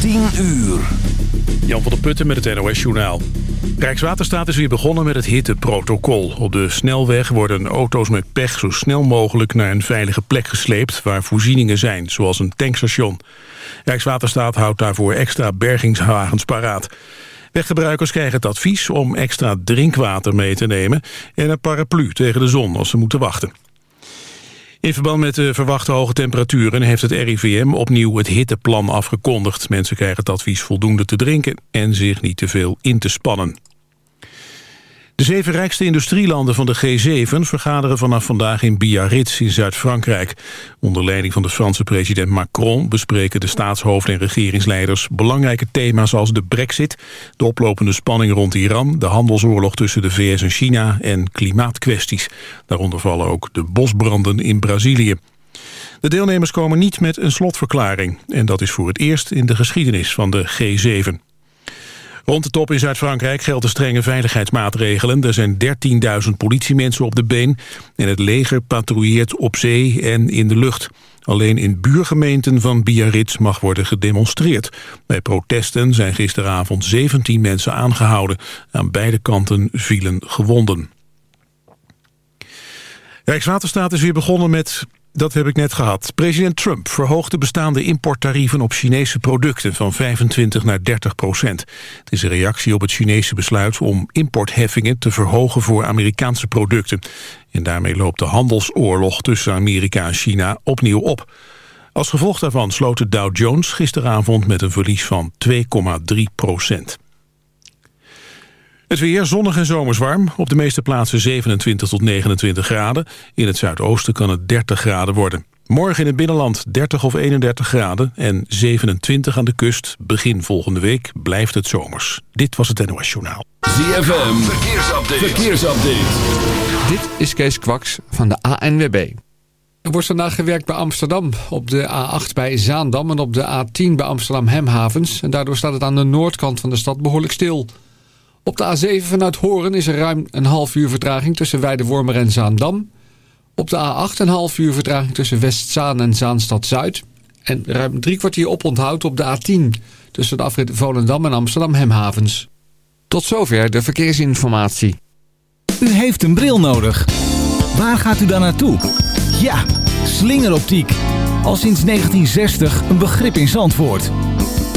10 uur. Jan van der Putten met het NOS-journaal. Rijkswaterstaat is weer begonnen met het hitteprotocol. Op de snelweg worden auto's met pech zo snel mogelijk naar een veilige plek gesleept... waar voorzieningen zijn, zoals een tankstation. Rijkswaterstaat houdt daarvoor extra bergingswagens paraat. Weggebruikers krijgen het advies om extra drinkwater mee te nemen... en een paraplu tegen de zon als ze moeten wachten. In verband met de verwachte hoge temperaturen heeft het RIVM opnieuw het hitteplan afgekondigd. Mensen krijgen het advies voldoende te drinken en zich niet te veel in te spannen. De zeven rijkste industrielanden van de G7 vergaderen vanaf vandaag in Biarritz in Zuid-Frankrijk. Onder leiding van de Franse president Macron bespreken de staatshoofden en regeringsleiders belangrijke thema's als de brexit, de oplopende spanning rond Iran, de handelsoorlog tussen de VS en China en klimaatkwesties. Daaronder vallen ook de bosbranden in Brazilië. De deelnemers komen niet met een slotverklaring en dat is voor het eerst in de geschiedenis van de G7. Rond de top in Zuid-Frankrijk gelden strenge veiligheidsmaatregelen. Er zijn 13.000 politiemensen op de been en het leger patrouilleert op zee en in de lucht. Alleen in buurgemeenten van Biarritz mag worden gedemonstreerd. Bij protesten zijn gisteravond 17 mensen aangehouden. Aan beide kanten vielen gewonden. Rijkswaterstaat is weer begonnen met dat heb ik net gehad. President Trump verhoogt de bestaande importtarieven op Chinese producten van 25 naar 30 procent. Het is een reactie op het Chinese besluit om importheffingen te verhogen voor Amerikaanse producten. En daarmee loopt de handelsoorlog tussen Amerika en China opnieuw op. Als gevolg daarvan sloot de Dow Jones gisteravond met een verlies van 2,3 procent. Het weer zonnig en zomers warm. Op de meeste plaatsen 27 tot 29 graden. In het zuidoosten kan het 30 graden worden. Morgen in het binnenland 30 of 31 graden en 27 aan de kust. Begin volgende week blijft het zomers. Dit was het NOS Journaal. ZFM, verkeersupdate. verkeersupdate. Dit is Kees Kwaks van de ANWB. Er wordt vandaag gewerkt bij Amsterdam, op de A8 bij Zaandam... en op de A10 bij Amsterdam Hemhavens. En daardoor staat het aan de noordkant van de stad behoorlijk stil... Op de A7 vanuit Horen is er ruim een half uur vertraging tussen Weidewormer en Zaandam. Op de A8 een half uur vertraging tussen Westzaan en Zaanstad-Zuid. En ruim drie kwartier oponthoud op de A10 tussen de afrit Volendam en Amsterdam-Hemhavens. Tot zover de verkeersinformatie. U heeft een bril nodig. Waar gaat u dan naartoe? Ja, slingeroptiek. Al sinds 1960 een begrip in Zandvoort.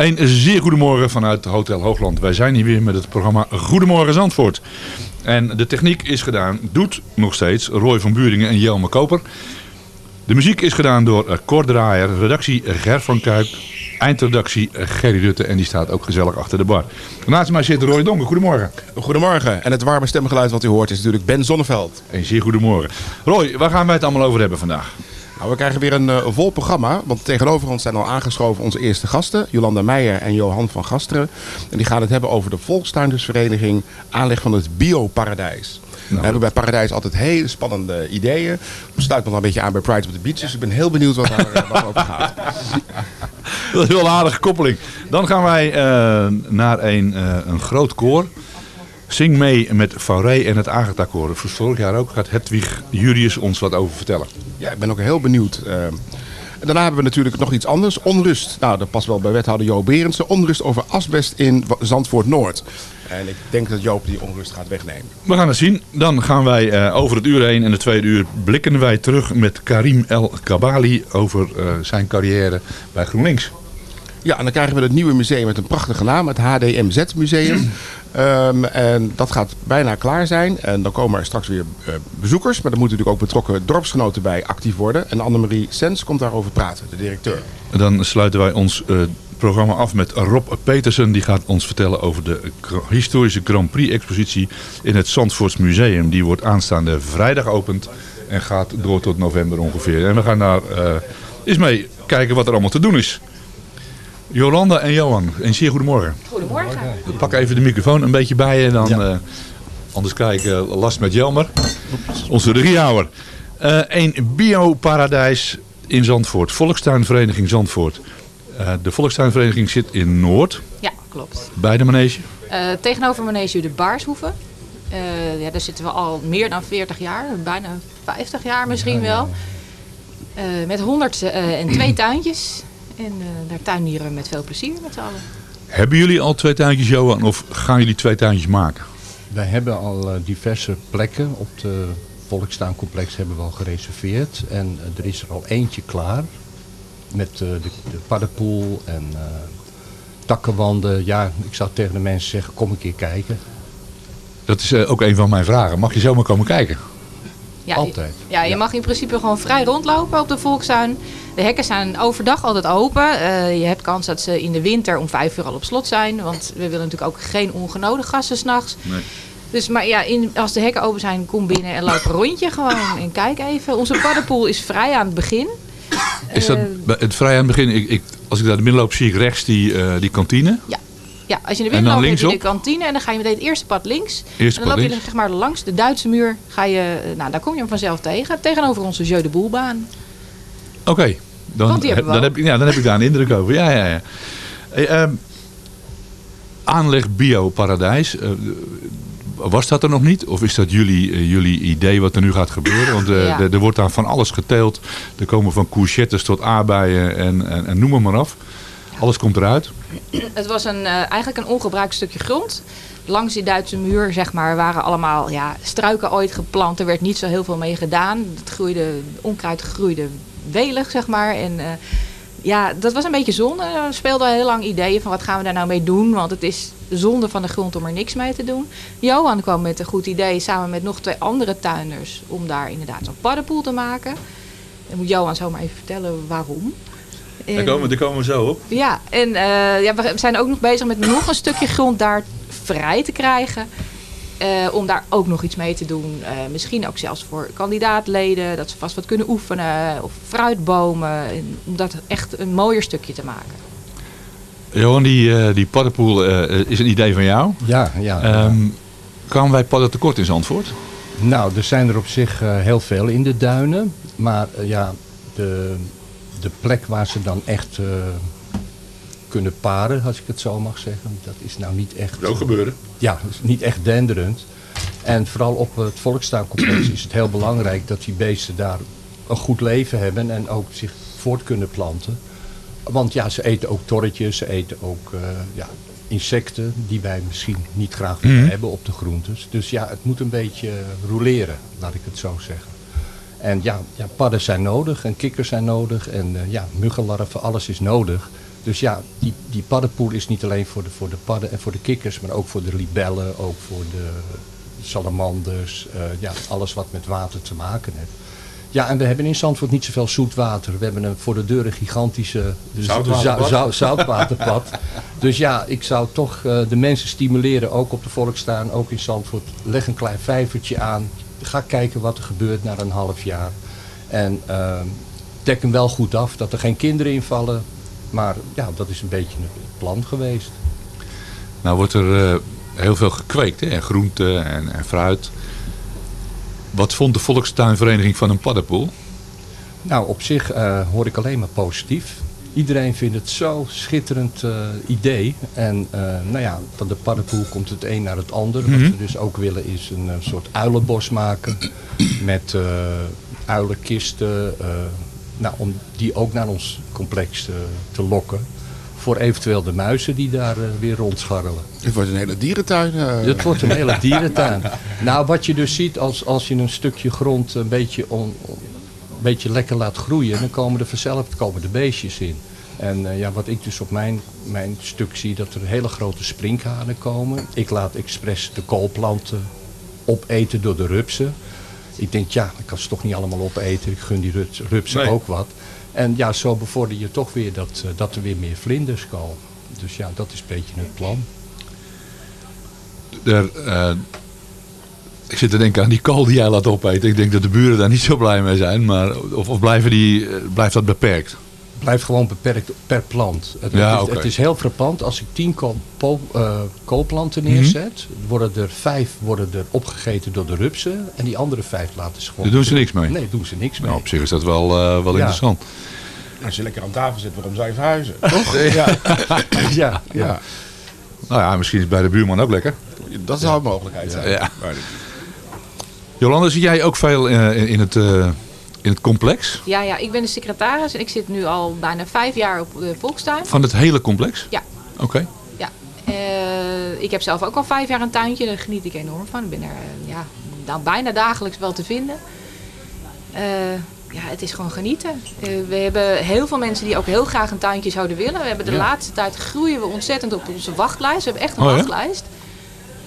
Een zeer goedemorgen vanuit Hotel Hoogland. Wij zijn hier weer met het programma Goedemorgen Zandvoort. En de techniek is gedaan, doet nog steeds, Roy van Buringen en Jelme Koper. De muziek is gedaan door eh, Cor Draaier, redactie Ger van Kuip, eindredactie Gerry Rutte en die staat ook gezellig achter de bar. Naast mij zit Roy Donker, goedemorgen. Goedemorgen. En het warme stemgeluid wat u hoort is natuurlijk Ben Zonneveld. Een zeer goedemorgen. Roy, waar gaan wij het allemaal over hebben vandaag? Nou, we krijgen weer een uh, vol programma, want tegenover ons zijn al aangeschoven onze eerste gasten, Jolanda Meijer en Johan van Gasteren. En die gaan het hebben over de Volkstuindersvereniging aanleg van het Bioparadijs. We hebben bij Paradijs altijd hele spannende ideeën. We sluiten nog een beetje aan bij Pride of the Beach. Dus ik ben heel benieuwd wat daar wat over gaat. Dat is wel een aardige koppeling. Dan gaan wij uh, naar een, uh, een groot koor. Zing mee met Fauré en het Agatha-koor. Vorig jaar ook gaat Hedwig Jurius ons wat over vertellen. Ja, ik ben ook heel benieuwd. Uh, en daarna hebben we natuurlijk nog iets anders. Onrust. Nou, dat past wel bij wethouder Joop Berendsen. Onrust over asbest in Zandvoort Noord. En ik denk dat Joop die onrust gaat wegnemen. We gaan het zien. Dan gaan wij uh, over het uur heen. En de tweede uur blikken wij terug met Karim El Kabali over uh, zijn carrière bij GroenLinks. Ja, en dan krijgen we het nieuwe museum met een prachtige naam. Het HDMZ Museum. Um, en dat gaat bijna klaar zijn. En dan komen er straks weer uh, bezoekers. Maar er moeten natuurlijk ook betrokken dorpsgenoten bij actief worden. En Annemarie Sens komt daarover praten, de directeur. Dan sluiten wij ons uh, programma af met Rob Petersen. Die gaat ons vertellen over de historische Grand Prix expositie in het Zandvoorts Museum. Die wordt aanstaande vrijdag geopend en gaat door tot november ongeveer. En we gaan daar uh, eens mee kijken wat er allemaal te doen is. Jolanda en Johan, een zeer goedemorgen. Goedemorgen. Ik pak even de microfoon een beetje bij je, dan, ja. uh, anders krijg ik uh, last met Jelmer. Onze regiehouwer. Uh, een bioparadijs in Zandvoort, Volkstuinvereniging Zandvoort. Uh, de Volkstuinvereniging zit in Noord. Ja, klopt. Bij de manege? Uh, tegenover manege de Baarshoeven. Uh, ja, daar zitten we al meer dan 40 jaar, bijna 50 jaar misschien wel. met 102 tuintjes. En daar tuinieren we met veel plezier met z'n allen. Hebben jullie al twee tuintjes, Johan, of gaan jullie twee tuintjes maken? Wij hebben al diverse plekken op de Volkstuincomplex hebben we al gereserveerd. En er is er al eentje klaar met uh, de, de paddenpoel en uh, takkenwanden. Ja, ik zou tegen de mensen zeggen, kom een keer kijken. Dat is uh, ook een van mijn vragen. Mag je zomaar komen kijken? Ja, altijd. Ja, je ja. mag in principe gewoon vrij rondlopen op de Volkstuin. De hekken zijn overdag altijd open. je hebt kans dat ze in de winter om vijf uur al op slot zijn. Want we willen natuurlijk ook geen ongenodigde gasten s'nachts. Nee. Dus, maar ja, in, als de hekken open zijn, kom binnen en loop een rondje gewoon. En kijk even. Onze paddenpoel is vrij aan het begin. Is dat het vrij aan het begin? Ik, ik, als ik naar de binnen loop, zie ik rechts die, uh, die kantine. Ja. Ja, als je naar binnen loopt, heb je de kantine en dan ga je meteen het eerste pad links. Eerste en dan loop je zeg maar langs de Duitse muur. Ga je, nou, daar kom je hem vanzelf tegen. Tegenover onze Jeu de Boelbaan. Oké, okay. dan, heb, dan, heb, ja, dan heb ik daar een indruk over. Ja, ja, ja. Hey, um, aanleg Bioparadijs. Uh, was dat er nog niet? Of is dat jullie, uh, jullie idee wat er nu gaat gebeuren? Want uh, ja. er wordt daar van alles geteeld. Er komen van courgettes tot aardbeien en, en, en noem maar af. Alles komt eruit. Het was een, uh, eigenlijk een ongebruikt stukje grond. Langs die Duitse muur zeg maar, waren allemaal ja, struiken ooit geplant. Er werd niet zo heel veel mee gedaan. Het groeide, onkruid groeide welig, zeg maar. En ja, dat was een beetje zonde. We speelden heel lang ideeën van wat gaan we daar nou mee doen. Want het is zonde van de grond om er niks mee te doen. Johan kwam met een goed idee samen met nog twee andere tuinders. Om daar inderdaad zo'n paddenpoel te maken. Dan moet Johan zomaar even vertellen waarom. En, daar, komen, daar komen we zo op. Ja, en uh, ja, we zijn ook nog bezig met nog een stukje grond daar vrij te krijgen. Uh, om daar ook nog iets mee te doen. Uh, misschien ook zelfs voor kandidaatleden. Dat ze vast wat kunnen oefenen. Of fruitbomen. Om dat echt een mooier stukje te maken. Johan, die, uh, die paddenpoel is een idee van jou. Ja, ja. Um, kwamen wij padden tekort in Zandvoort? Nou, er zijn er op zich heel veel in de duinen. Maar ja, de, de plek waar ze dan echt kunnen paren, als ik het zo mag zeggen. Dat is nou niet echt... Dat ook gebeuren. Ja, is niet echt denderend. En vooral op het volkstuincomplex is het heel belangrijk dat die beesten daar een goed leven hebben en ook zich voort kunnen planten. Want ja, ze eten ook torretjes, ze eten ook uh, ja, insecten die wij misschien niet graag willen mm. hebben op de groentes. Dus ja, het moet een beetje roleren, laat ik het zo zeggen. En ja, ja padden zijn nodig en kikkers zijn nodig en uh, ja, muggenlarven, alles is nodig. Dus ja, die, die paddenpoel is niet alleen voor de, voor de padden en voor de kikkers, maar ook voor de libellen, ook voor de salamanders, uh, ja, alles wat met water te maken heeft. Ja, en we hebben in Zandvoort niet zoveel zoet water. We hebben een, voor de deur een gigantische dus zoutwaterpad. Zou, zoutwaterpad. dus ja, ik zou toch uh, de mensen stimuleren, ook op de Volkstuin, ook in Zandvoort. Leg een klein vijvertje aan. Ga kijken wat er gebeurt na een half jaar. En uh, dek hem wel goed af, dat er geen kinderen invallen. Maar ja, dat is een beetje het plan geweest. Nou wordt er uh, heel veel gekweekt, hè? en groente en, en fruit. Wat vond de Volkstuinvereniging van een paddenpoel? Nou, op zich uh, hoor ik alleen maar positief. Iedereen vindt het zo schitterend uh, idee. En uh, nou ja, van de paddenpoel komt het een naar het ander. Mm -hmm. Wat we dus ook willen is een soort uilenbos maken. Met uilenkisten. nou, om die ook naar ons complex te lokken voor eventueel de muizen die daar uh, weer rondscharrelen. Het wordt een hele dierentuin. Uh... Het wordt een hele dierentuin. nou, wat je dus ziet als, als je een stukje grond een beetje, on, on, een beetje lekker laat groeien, dan komen er vanzelf komen de beestjes in. En uh, ja, wat ik dus op mijn, mijn stuk zie, dat er hele grote sprinkhanen komen. Ik laat expres de koolplanten opeten door de rupsen. Ik denk, ja, ik kan ze toch niet allemaal opeten. Ik gun die rupsen nee. ook wat. En ja, zo bevorder je toch weer dat, uh, dat er weer meer vlinders komen. Dus ja, dat is een beetje het plan. Er, uh, ik zit te denken aan die kool die jij laat opeten. Ik denk dat de buren daar niet zo blij mee zijn. Maar of, of blijven die, uh, blijft dat beperkt? Blijft gewoon beperkt per plant. Het, ja, is, okay. het is heel frappant. Als ik tien kool, po, koolplanten neerzet, mm -hmm. worden er vijf worden er opgegeten door de rupsen. En die andere vijf laten ze gewoon... Daar doen ze niks mee? Nee, doen ze niks mee. Nou, op zich is dat wel, wel ja. interessant. Als je lekker aan tafel zit, waarom zou je verhuizen? Toch? ja. ja, ja. Nou ja, misschien is het bij de buurman ook lekker. Dat zou een mogelijkheid zijn. Ja. Jolanda, zit jij ook veel in, in het... Uh, in het complex? Ja, ja, ik ben de secretaris en ik zit nu al bijna vijf jaar op de Volkstuin. Van het hele complex? Ja. Oké. Okay. Ja. Uh, ik heb zelf ook al vijf jaar een tuintje, daar geniet ik enorm van. Ik ben er uh, ja, nou, bijna dagelijks wel te vinden. Uh, ja, het is gewoon genieten. we hebben heel veel mensen die ook heel graag een tuintje zouden willen. We hebben de ja. laatste tijd groeien we ontzettend op onze wachtlijst. We hebben echt een oh, wachtlijst.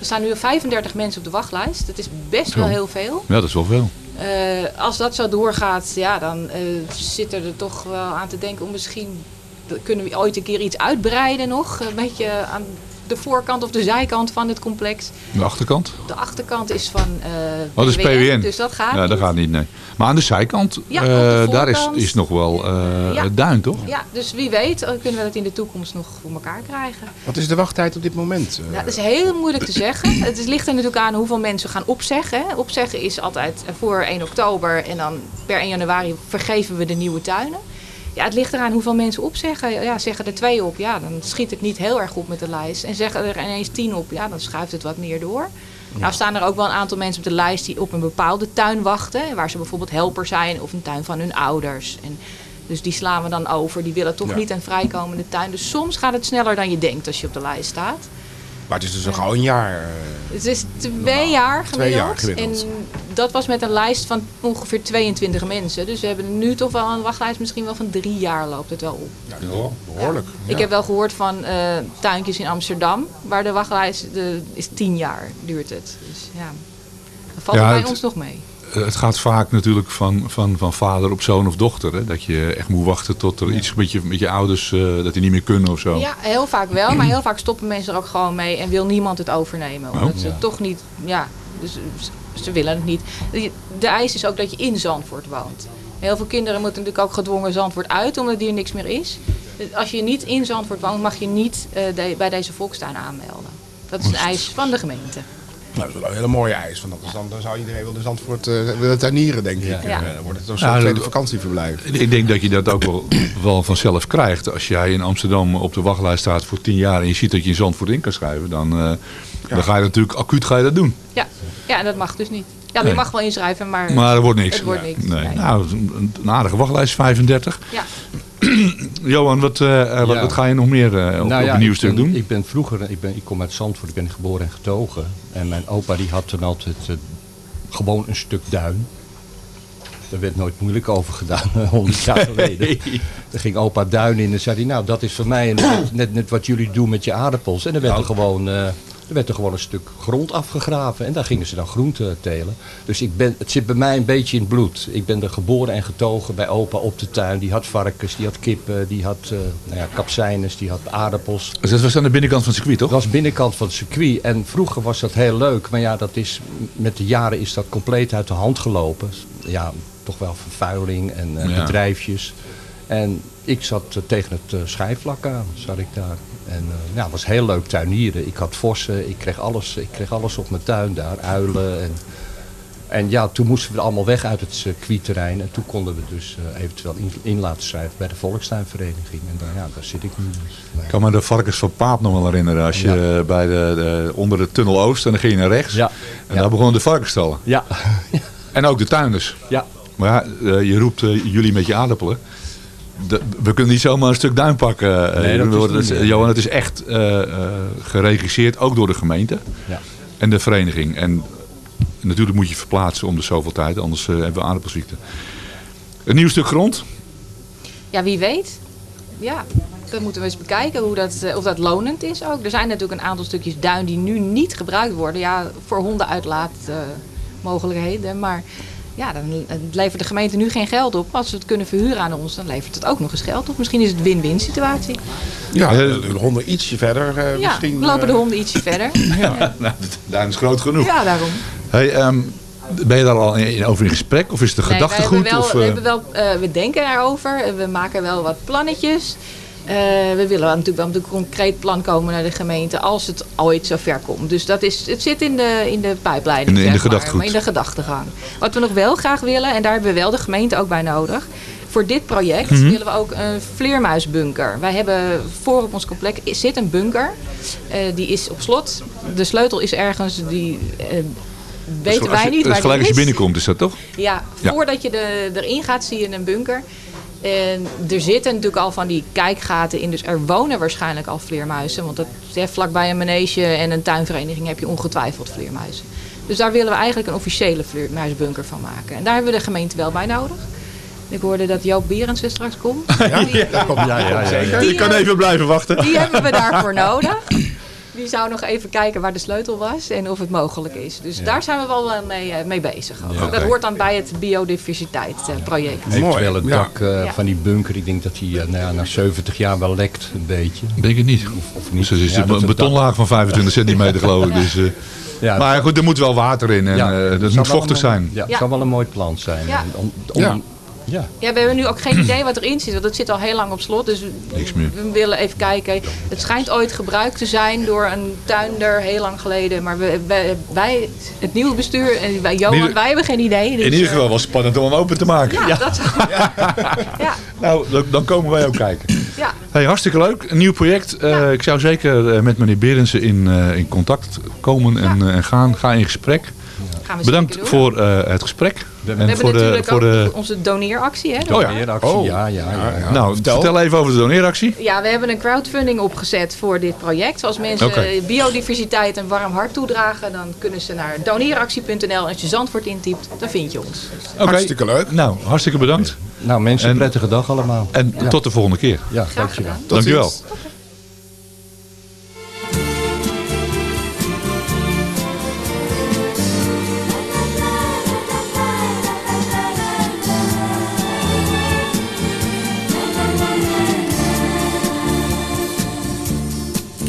Er staan nu 35 mensen op de wachtlijst. Dat is best wel heel veel. Ja, dat is wel veel. Uh, als dat zo doorgaat, ja, dan uh, zit er, er toch wel aan te denken om misschien kunnen we ooit een keer iets uitbreiden nog. Een beetje aan de voorkant of de zijkant van het complex. De achterkant? De achterkant is van uh, oh, dat is PWN. Dus dat gaat Ja, niet. dat gaat niet, nee. Maar aan de zijkant, ja, uh, daar is, is nog wel uh, ja. duin, toch? Ja, dus wie weet kunnen we dat in de toekomst nog voor elkaar krijgen. Wat is de wachttijd op dit moment? Ja, dat is heel moeilijk te zeggen. Het ligt er natuurlijk aan hoeveel mensen gaan opzeggen. Opzeggen is altijd voor 1 oktober en dan per 1 januari vergeven we de nieuwe tuinen. Ja, het ligt eraan hoeveel mensen opzeggen. Ja, zeggen er twee op, ja, dan schiet het niet heel erg op met de lijst. En zeggen er ineens tien op, ja, dan schuift het wat meer door. Ja. Nou staan er ook wel een aantal mensen op de lijst die op een bepaalde tuin wachten. Waar ze bijvoorbeeld helper zijn of een tuin van hun ouders. En dus die slaan we dan over. Die willen toch ja. niet een vrijkomende tuin. Dus soms gaat het sneller dan je denkt als je op de lijst staat. Maar het is dus gauw een jaar. Uh, het is twee jaar, twee jaar gemiddeld. En dat was met een lijst van ongeveer 22 mensen. Dus we hebben nu toch wel een wachtlijst misschien wel van drie jaar loopt het wel op. Ja, behoorlijk. Ja. Ik heb wel gehoord van uh, tuintjes in Amsterdam. Waar de wachtlijst de, is tien jaar duurt het. Dus ja, dat valt bij ons nog mee het gaat vaak natuurlijk van, van, van vader op zoon of dochter. Hè? Dat je echt moet wachten tot er ja. iets met je, met je ouders, uh, dat die niet meer kunnen of zo. Ja, heel vaak wel. Maar heel vaak stoppen mensen er ook gewoon mee en wil niemand het overnemen. Omdat oh. ze ja. toch niet, ja, dus ze willen het niet. De eis is ook dat je in Zandvoort woont. Heel veel kinderen moeten natuurlijk ook gedwongen Zandvoort uit, omdat hier niks meer is. Als je niet in Zandvoort woont, mag je niet uh, de, bij deze volkstuin aanmelden. Dat is een eis van de gemeente. Nou, dat is wel een hele mooie eis. Want dan, dan zou iedereen wel de Zandvoort uh, willen tuinieren, denk ik. Ja. Ja. Uh, dan wordt het een soort nou, tweede vakantieverblijf. Ik denk dat je dat ook wel, wel vanzelf krijgt. Als jij in Amsterdam op de wachtlijst staat voor tien jaar... en je ziet dat je in Zandvoort in kan schrijven... dan, uh, ja. dan ga je natuurlijk acuut ga je dat doen. Ja, ja en dat mag dus niet. Ja, je nee. mag wel inschrijven, maar, maar er wordt niks. Het wordt niks. Nee. Nee. Nou, een, een aardige wachtlijst, 35. Ja. Johan, wat, uh, ja. wat, ga je nog meer uh, op, nou ja, op een nieuw stuk ben, doen? Ik ben vroeger, ik, ben, ik kom uit Zandvoort, ik ben geboren en getogen. En mijn opa die had toen altijd uh, gewoon een stuk duin. Daar werd nooit moeilijk over gedaan, honderd jaar geleden. Er ging opa Duin in en zei hij, nou dat is voor mij net, net, net wat jullie doen met je aardappels. En dan werd er gewoon... eh, er werd er gewoon een stuk grond afgegraven en daar gingen ze dan groenten telen. Dus ik ben, het zit bij mij een beetje in het bloed. Ik ben er geboren en getogen bij opa op de tuin. Die had varkens, die had kippen, die had uh, nou ja, kapsijnes, die had aardappels. Dus dat was aan de binnenkant van het circuit, toch? Dat was binnenkant van het circuit. En vroeger was dat heel leuk. Maar ja, dat is, met de jaren is dat compleet uit de hand gelopen. Ja, toch wel vervuiling en uh, ja. bedrijfjes. En ik zat uh, tegen het schijfvlak aan, zat ik daar. En uh, ja, het was heel leuk tuinieren. Ik had vossen, ik kreeg alles, ik kreeg alles op mijn tuin daar, uilen. En, en ja, toen moesten we allemaal weg uit het circuitterrein. En toen konden we dus uh, eventueel in, in, laten schrijven bij de Volkstuinvereniging. En dan, ja, daar zit ik nu. Dus. Ik kan me de varkens van Paap nog wel herinneren. Als je ja. bij de, de, onder de tunnel Oost en dan ging je naar rechts. Ja. En daar begonnen de varkensstallen. Ja. en ook de tuinders. Ja. Maar ja, uh, je roept jullie met je aardappelen. De, we kunnen niet zomaar een stuk duin pakken. Nee, dat is niet, Johan, het is echt uh, uh, geregisseerd, ook door de gemeente ja. en de vereniging. En natuurlijk moet je verplaatsen om de zoveel tijd, anders uh, hebben we aardappelziekte. Een nieuw stuk grond? Ja, wie weet. Ja, dat moeten we eens bekijken hoe dat, of dat lonend is ook. Er zijn natuurlijk een aantal stukjes duin die nu niet gebruikt worden. Ja, voor hondenuitlaatmogelijkheden. maar ja, dan levert de gemeente nu geen geld op. Als ze het kunnen verhuren aan ons, dan levert het ook nog eens geld op. Misschien is het een win-win situatie. Ja, de honden ietsje verder uh, ja, misschien. lopen de honden ietsje verder. ja, nou, daar is groot genoeg. Ja, daarom. Hey, um, ben je daar al in, over in gesprek? Of is het een nee, gedachtegoed? We, wel, of, we, hebben wel, uh, we denken daarover. We maken wel wat plannetjes. Uh, we willen natuurlijk wel met een concreet plan komen naar de gemeente als het ooit zover komt. Dus dat is, het zit in de, in de pijpleiding. In de, in de zeg maar, gedachtegoed. in de gedachtegang. Wat we nog wel graag willen, en daar hebben we wel de gemeente ook bij nodig. Voor dit project Mhm. mm -hmm. willen we ook een vleermuisbunker. Wij hebben voor op ons complex zit een bunker. Uh, die is op slot. De sleutel is ergens die. Uh, weten dus wij je, niet dus waar gelijk als je binnenkomt, is dat toch? Ja, voordat ja. je de, erin gaat zie je een bunker. En er zitten natuurlijk al van die kijkgaten in. Dus er wonen waarschijnlijk al vleermuizen. Want dat, ja, vlakbij een manege en een tuinvereniging heb je ongetwijfeld vleermuizen. Dus daar willen we eigenlijk een officiële vleermuisbunker van maken. En daar hebben we de gemeente wel bij nodig. Ik hoorde dat Joop Bierens er straks komt. Ja, die, ja, komt, ja, ja, ja, Je kan even blijven wachten. Die hebben we daarvoor nodig. Die zou nog even kijken waar de sleutel was en of het mogelijk is. Dus ja. daar zijn we wel mee, mee bezig. Ja, dat hoort dan bij het biodiversiteitsproject. Uh, Eventueel het dak uh, van die bunker, ik denk dat die uh, nou na 70 jaar wel lekt een beetje. Ik denk het niet. Of, of niet. Dus het is een betonlaag van 25 centimeter geloof ik. Dus, ja, maar goed, er moet wel water in en ja, dat moet vochtig een, zijn. Ja, het zou wel een mooi plant zijn. Om, om, ja. ja, we hebben nu ook geen idee wat erin zit. Want het zit al heel lang op slot. Dus Niks meer. we willen even kijken. Het schijnt ooit gebruikt te zijn door een tuinder heel lang geleden. Maar we, wij, wij het nieuwe bestuur en wij, Johan, wij hebben geen idee. Dus, in ieder geval was het spannend om hem open te maken. Ja, ja. dat zou... ja. Nou, dan komen wij ook kijken. Ja. Hey, hartstikke leuk. Een nieuw project. Uh, ik zou zeker met meneer Berensen in, uh, in contact komen en, uh, en gaan. Ga in gesprek. Bedankt voor het gesprek. We en hebben voor natuurlijk de, voor de... onze doneeractie. Hè? Oh ja. Doneeractie, oh. ja, ja, ja, ja. Nou, vertel. vertel even over de doneeractie. Ja, we hebben een crowdfunding opgezet voor dit project. Als mensen okay. biodiversiteit een warm hart toedragen, dan kunnen ze naar doneeractie.nl. Als je Zandvoort intypt, dan vind je ons. Okay. Hartstikke leuk. Nou, hartstikke bedankt. Nou mensen, een prettige dag allemaal. En ja. tot de volgende keer. Ja, dankjewel. Dankjewel.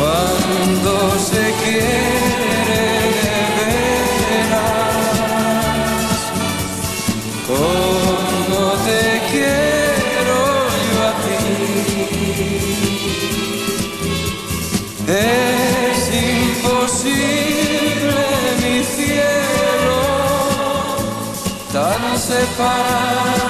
Cuando se quiere de veras, como te quiero yo a ti, es imposible mi cielo separados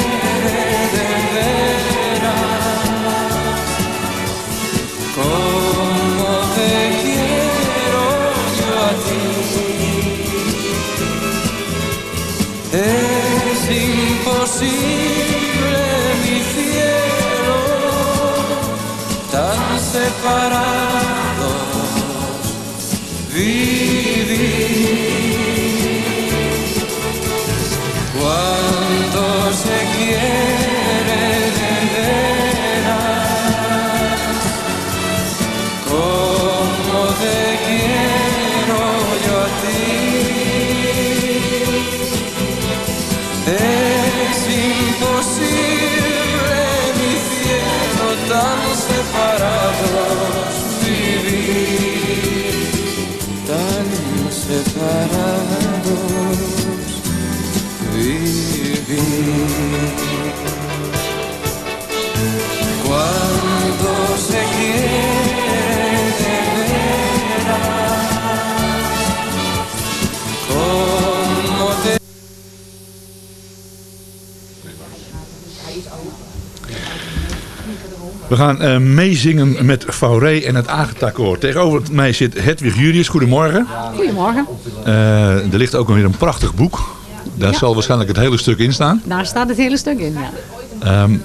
what I We gaan eh, meezingen met Fauré en het Agetakkoor. Tegenover mij zit Hedwig Julius. Goedemorgen. Goedemorgen. Eh, er ligt ook weer een prachtig boek. Daar Ja. zal waarschijnlijk het hele stuk in staan. Daar staat het hele stuk in, ja. Ehm,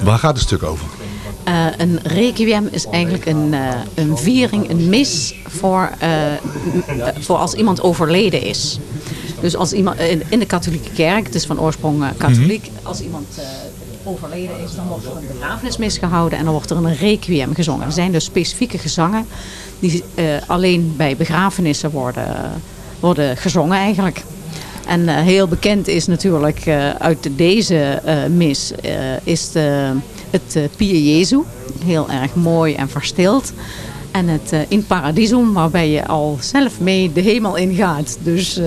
waar gaat het stuk over? Eh, een requiem is eigenlijk een, eh, een viering, een mis voor, voor als iemand overleden is. Dus als iemand in, in de katholieke kerk, het is van oorsprong katholiek, als iemand overleden is, dan wordt er een begrafenismis gehouden en dan wordt er een requiem gezongen. Er zijn dus specifieke gezangen die eh, alleen bij begrafenissen worden, worden gezongen eigenlijk. En eh, heel bekend is natuurlijk eh, uit deze mis is de, het Pie Jezu. Heel erg mooi en verstild. En het In Paradisum, waarbij je al zelf mee de hemel ingaat. Dus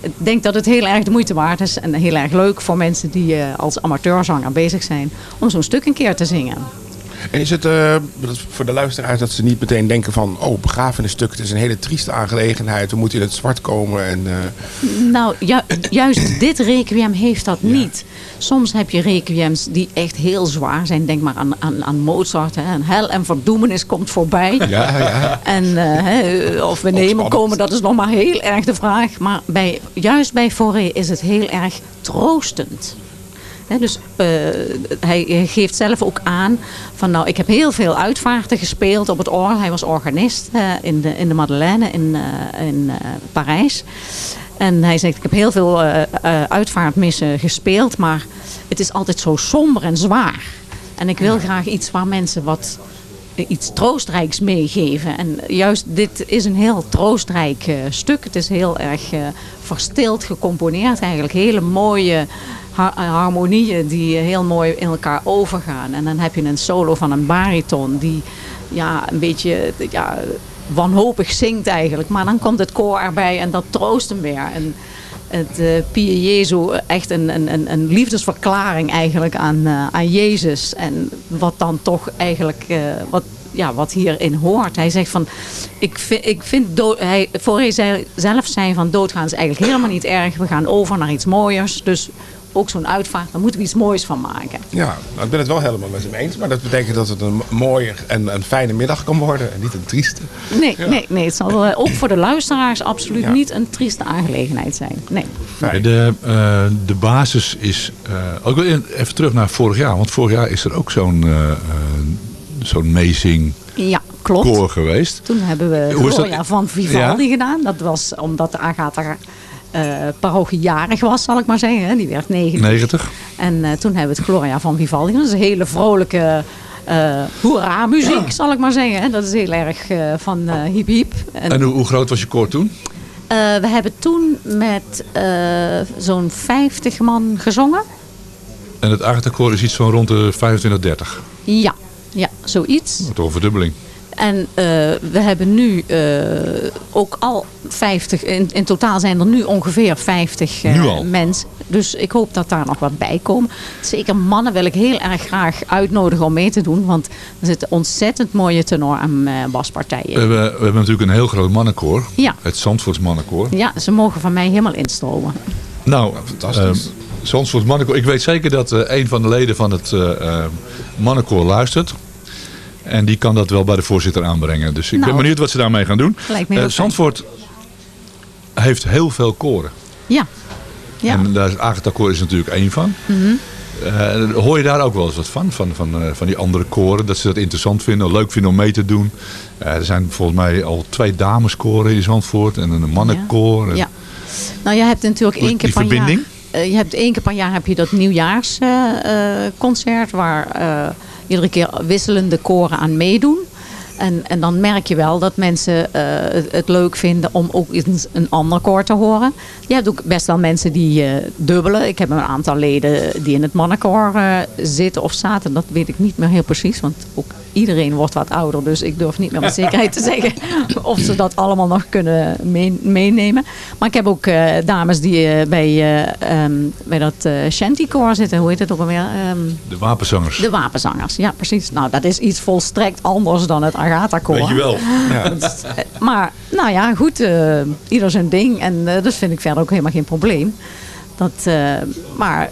ik denk dat het heel erg de moeite waard is. En heel erg leuk voor mensen die uh, als amateurzanger bezig zijn. Om zo'n stuk een keer te zingen. En is het uh, voor de luisteraars dat ze niet meteen denken van... oh, begrafenisstuk, het is een hele trieste aangelegenheid. We moeten in het zwart komen. En, uh... Nou, ju juist dit requiem heeft dat ja. niet. Soms heb je requiems die echt heel zwaar zijn. Denk maar aan, aan, aan Mozart. Hè. En hel en verdoemenis komt voorbij. Ja, ja. En uh, hè, of we nemen komen, dat is nog maar heel erg de vraag. Maar bij, juist bij Fauré is het heel erg troostend. He, dus uh, hij geeft zelf ook aan van nou, ik heb heel veel uitvaarten gespeeld op het orgel. Hij was organist uh, in, de, in de Madeleine in, uh, in Parijs. En hij zegt, ik heb heel veel uitvaartmissen gespeeld, maar het is altijd zo somber en zwaar. En ik wil graag iets waar mensen wat iets troostrijks meegeven. En juist dit is een heel troostrijk stuk. Het is heel erg verstild gecomponeerd eigenlijk. Hele mooie harmonieën die heel mooi in elkaar overgaan. En dan heb je een solo van een bariton die ja, een beetje ja, wanhopig zingt eigenlijk. Maar dan komt het koor erbij en dat troost hem weer. En het uh, Pie Jezu, echt een, een, een liefdesverklaring eigenlijk aan, uh, aan Jezus. En wat dan toch eigenlijk, uh, wat, ja, wat hierin hoort. Hij zegt van, ik vind, ik vind dood, hij, voor hij zelf zei van doodgaan is eigenlijk helemaal niet erg. We gaan over naar iets mooiers. Dus ook zo'n uitvaart, daar moeten we iets moois van maken. Ja, nou, ik ben het wel helemaal met hem eens. Maar dat betekent dat het een mooie en een fijne middag kan worden. En niet een trieste. Nee, nee, nee het zal eh, ook voor de luisteraars absoluut niet een trieste aangelegenheid zijn. Nee. De, eh, de basis is... eh, ook wel in- even terug naar vorig jaar. Want vorig jaar is er ook zo'n eh, eh, zo'n meezing Ja, klopt. koor geweest. Toen hebben we? Gloria van Vivaldi gedaan. Dat was omdat de Agatha eh parochie jarig was, zal ik maar zeggen. hè. Die werd 90. 90. En eh, toen hebben we het Gloria van Vivaldi. Dat is een hele vrolijke eh hoera muziek, zal ik maar zeggen. Dat is heel erg van eh hiep hiep. En, En hoe, hoe groot was je koor toen? we hebben toen met zo'n 50 man gezongen. En het achterkoor is iets van rond de 25, 30. Ja, ja zoiets. Een verdubbeling. En eh, we hebben nu eh, ook al 50, in, in totaal zijn er nu ongeveer 50 eh, mensen. Dus ik hoop dat daar nog wat bij komen. Zeker mannen wil ik heel erg graag uitnodigen om mee te doen. Want er zitten ontzettend mooie tenor- en uh, baspartijen We in. hebben, we hebben natuurlijk een heel groot mannenkoor. Ja. Het Zandvoorts mannenkoor. Ja, ze mogen van mij helemaal instromen. Nou, fantastisch. Zandvoorts mannenkoor. Ik weet zeker dat een van de leden van het eh, eh, mannenkoor luistert. En die kan dat wel bij de voorzitter aanbrengen. Dus ik Nou, ben benieuwd wat ze daarmee gaan doen. Eh, fijn. Zandvoort heeft heel veel koren. Ja. ja. En daar is Agatha Koor is natuurlijk één van. Mhm. Eh, hoor je daar ook wel eens wat van? Van, van, eh, van die andere koren. Dat ze dat interessant vinden, leuk vinden om mee te doen. Er zijn volgens mij al twee dameskoren in Zandvoort. En een mannenkoor. En- Ja. Nou, je hebt natuurlijk één keer die per verbinding? jaar. je hebt één keer per jaar heb je dat nieuwjaarsconcert waar iedere keer wisselende koren aan meedoen. En, en dan merk je wel dat mensen eh, het, leuk vinden om ook eens een ander koor te horen. Je hebt ook best wel mensen die eh, dubbelen. Ik heb een aantal leden die in het mannenkoor eh, zitten of zaten. Dat weet ik niet meer heel precies. Want ook iedereen wordt wat ouder. Dus ik durf niet meer met zekerheid te zeggen of ze dat allemaal nog kunnen mee- meenemen. Maar ik heb ook eh, dames die eh, bij, eh, ehm, bij dat eh shantykoor zitten. Hoe heet het ook alweer? Ehm, De wapenzangers. de wapenzangers, ja precies. Nou, dat is iets volstrekt anders dan het Agatha-koor. Weet je wel. Ja. Maar, nou ja, goed, ieder zijn ding. En dat vind ik verder ook helemaal geen probleem. Dat, maar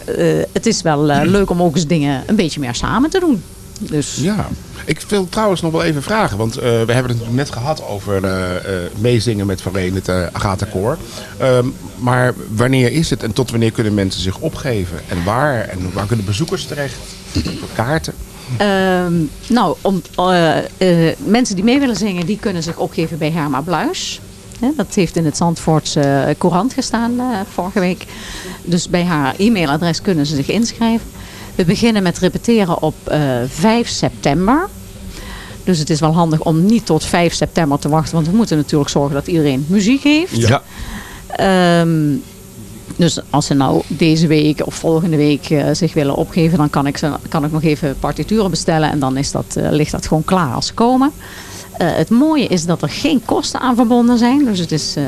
het is wel leuk om ook eens dingen een beetje meer samen te doen. Dus Ja, ik wil trouwens nog wel even vragen. Want eh, we hebben het natuurlijk net gehad over eh, eh, meezingen met Vereen, het Agatha Koor. Ehm, maar wanneer is het en tot wanneer kunnen mensen zich opgeven? En waar? En waar kunnen bezoekers terecht? Voor kaarten? Ehm, nou, om, mensen die mee willen zingen, die kunnen zich opgeven bij Herma Bluis. Hè, dat heeft in het Zandvoortse Courant gestaan vorige week. Dus bij haar e-mailadres kunnen ze zich inschrijven. We beginnen met repeteren op eh 5 september. Dus het is wel handig om niet tot 5 september te wachten. Want we moeten natuurlijk zorgen dat iedereen muziek heeft. Ja. Ehm, dus als ze nou deze week of volgende week eh, zich willen opgeven, dan kan ik, ze, kan ik nog even partituren bestellen. En dan is dat, eh, ligt dat gewoon klaar als ze komen. Eh, het mooie is dat er geen kosten aan verbonden zijn. Dus het is eh,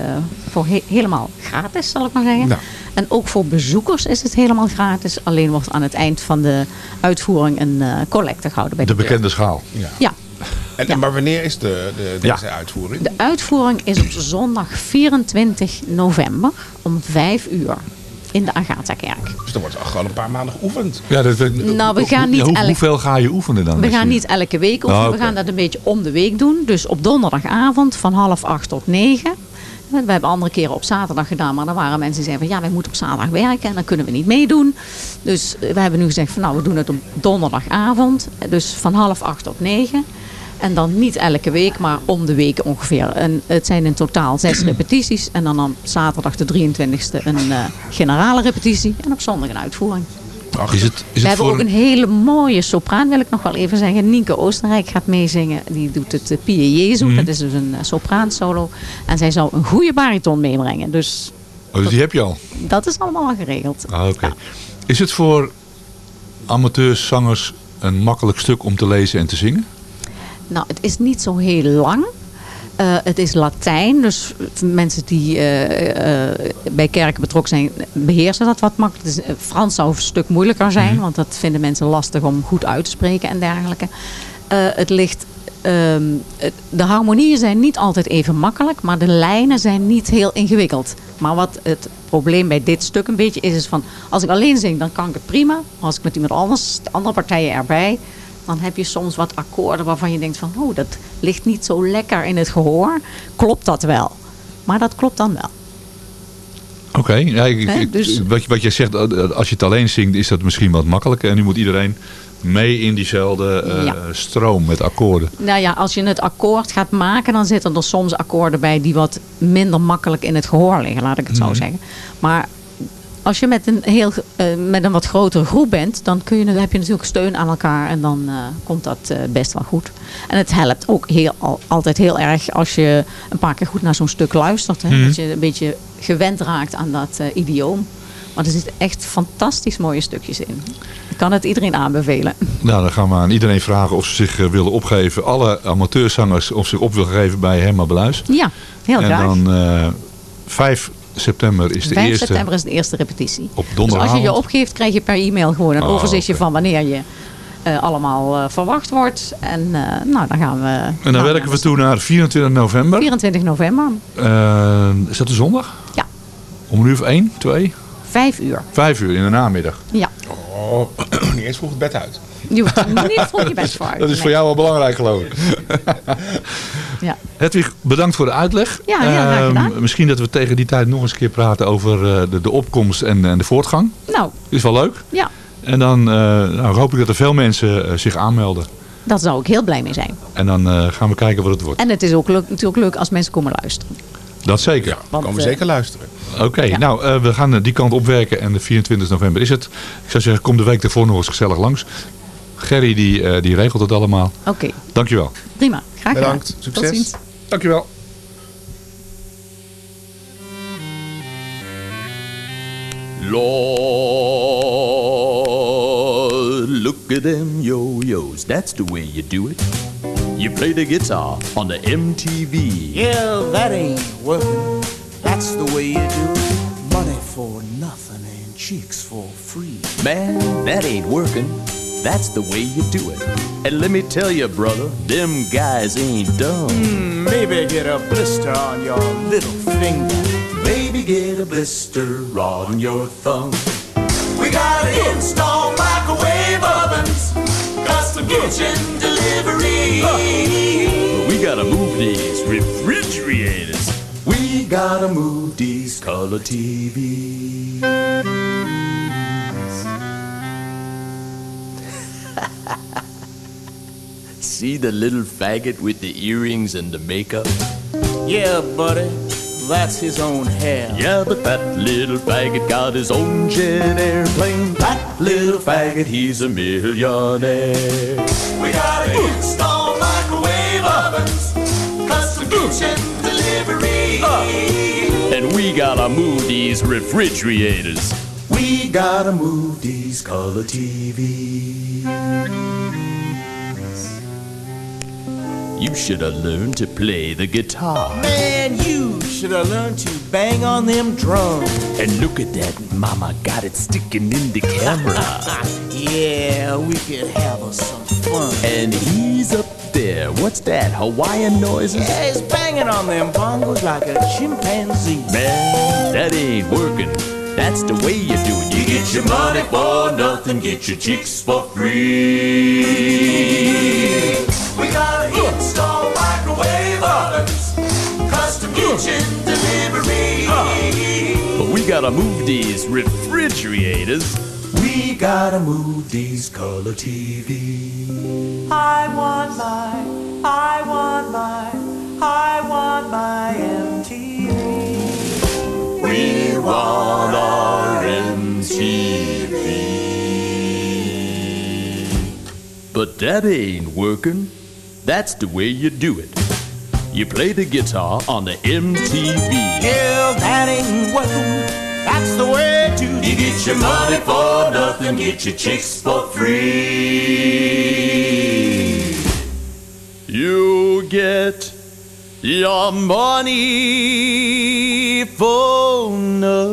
voor he- helemaal gratis, zal ik maar zeggen. Nou. En ook voor bezoekers is het helemaal gratis. Alleen wordt aan het eind van de uitvoering een eh, collecte gehouden bij de, De deur. bekende schaal. Ja. Ja, En, en maar wanneer is de, de, deze uitvoering? de uitvoering is op zondag 24 november om 5 uur in de Agatha-kerk. Dus dan wordt er gewoon een paar maanden geoefend. Ja, dat, Nou, we gaan niet hoe, elk- Hoeveel ga je oefenen dan? We gaan je- niet elke week oefenen. Ah, We gaan dat een beetje om de week doen. Dus op donderdagavond van half acht tot negen. We hebben andere keren op zaterdag gedaan. Maar er waren mensen die zeiden van ja, wij moeten op zaterdag werken. En dan kunnen we niet meedoen. Dus we hebben nu gezegd van nou, we doen het op donderdagavond. Dus van half acht tot negen. En dan niet elke week, maar om de week ongeveer. En het zijn in totaal zes repetities. En dan op zaterdag de 23e een eh, generale repetitie. En op zondag een uitvoering. Is het, is We het hebben voor ook een hele mooie sopraan, wil ik nog wel even zeggen. Nienke Oostenrijk gaat meezingen. Die doet het uh, Pie Jezu. Mhm. Dat is dus een uh, sopraansolo. En zij zou een goede bariton meebrengen. Dus Oh, dus die heb je al? dat is allemaal al geregeld. Ah, oké. Is het voor amateurs, zangers een makkelijk stuk om te lezen en te zingen? Nou, het is niet zo heel lang. Uh, het is Latijn, dus mensen die uh, uh, bij kerken betrokken zijn, beheersen dat wat makkelijk. Dus, Frans zou een stuk moeilijker zijn, mm. want dat vinden mensen lastig om goed uit te spreken en dergelijke. het ligt, um, de harmonieën zijn niet altijd even makkelijk, maar de lijnen zijn niet heel ingewikkeld. Maar wat het probleem bij dit stuk een beetje is, is van als ik alleen zing, dan kan ik het prima. Als ik met iemand anders, de andere partijen erbij, dan heb je soms wat akkoorden waarvan je denkt van, oh, dat ligt niet zo lekker in het gehoor. Klopt dat wel? Maar dat klopt dan wel. Oké, ja, dus- wat, je- wat je zegt, eh, als je het alleen zingt, is dat misschien wat makkelijker. En nu moet iedereen mee in diezelfde eh, Ja. stroom met akkoorden. Nou ja, als je het akkoord gaat maken, dan zitten er soms akkoorden bij die wat minder makkelijk in het gehoor liggen, laat ik het zo Mhm. zeggen. Maar als je met een, heel, eh, met een wat grotere groep bent, dan, kun je, dan heb je natuurlijk steun aan elkaar en dan eh, komt dat eh, best wel goed. En het helpt ook heel, al- altijd heel erg als je een paar keer goed naar zo'n stuk luistert. Hè, Mhm. Dat je een beetje gewend raakt aan dat idioom. Maar er zitten echt fantastisch mooie stukjes in. Ik kan het iedereen aanbevelen. Nou, dan gaan we aan iedereen vragen of ze zich willen opgeven. Alle amateurzangers of zich op willen geven bij Herma Beluis. Ja, heel en graag. dan eh 5 september is de 5 eerste. september is de eerste repetitie. Op Dus donderdagavond. als je je opgeeft, krijg je per e-mail gewoon een Ah, overzichtje van wanneer je eh, allemaal eh, verwacht wordt. En eh, nou, dan gaan we... En dan werken we toe naar 24 november. 24 november, is dat een zondag? Ja. Om een uur of 1, 2? 5 uur. 5 uur in de namiddag. Ja. Oh, niet eens vroeg het bed uit. Je hoeft niet vroeg je best voor. Dat is voor jou wel belangrijk geloof ik. Ja. Hedwig, bedankt voor de uitleg. Ja, Ehm, misschien dat we tegen die tijd nog eens een keer praten over eh, de, de opkomst en, en de voortgang. Nou, Is wel leuk. ja, En dan eh, nou, hoop ik dat er veel mensen eh, zich aanmelden. daar zou ik heel blij mee zijn. En dan eh, gaan we kijken wat het wordt. En het is ook leuk, natuurlijk leuk als mensen komen luisteren. Dat zeker. Want, Komen we eh, zeker luisteren. Oké, nou eh, we gaan eh, die kant opwerken en de 24 november is het. Ik zou zeggen, kom de week ervoor nog eens gezellig langs. Gerry die, eh, die regelt het allemaal. Oké, Dankjewel. prima. Graag gedaan. Bedankt. Tot Succes. ziens. Dankjewel. Lord, look at them yo-yos. That's the way you do it. You play the guitar on the MTV. Yeah, that ain't working. That's the way you do it. Money for nothing and chicks for free. Man, that ain't working. That's the way you do it. And let me tell you, brother, them guys ain't dumb. Hmm, maybe get a blister on your little finger. Maybe get a blister on your thumb. We gotta install microwave ovens, custom kitchen delivery. We gotta move these refrigerators. We gotta move these color TVs. See the little faggot with the earrings and the makeup? Yeah, buddy, that's his own hair. Yeah, but that little faggot got his own jet airplane. That little faggot, he's a millionaire. We gotta install microwave ovens, custom kitchen delivery. Uh. And we gotta move these refrigerators. We gotta move these color TVs. You should have learned to play the guitar. Man, you should have learned to bang on them drums. And look at that, mama got it sticking in the camera. yeah, we could have us some fun. and he's up there. What's that, Hawaiian noises? Yeah, he's banging on them bongos like a chimpanzee. Man, that ain't working. That's the way you do it. You get your money for nothing, get your chicks for free. We gotta install microwave ovens, custom kitchen delivery. But we gotta move these refrigerators. We gotta move these color TVs. I want my, I want my, I want my MTV. We want our MTV. But that ain't working. That's the way you do it. You play the guitar on the MTV. Yeah, that ain't working. That's the way to You get your money for nothing, get your chicks for free. You get your money for nothing,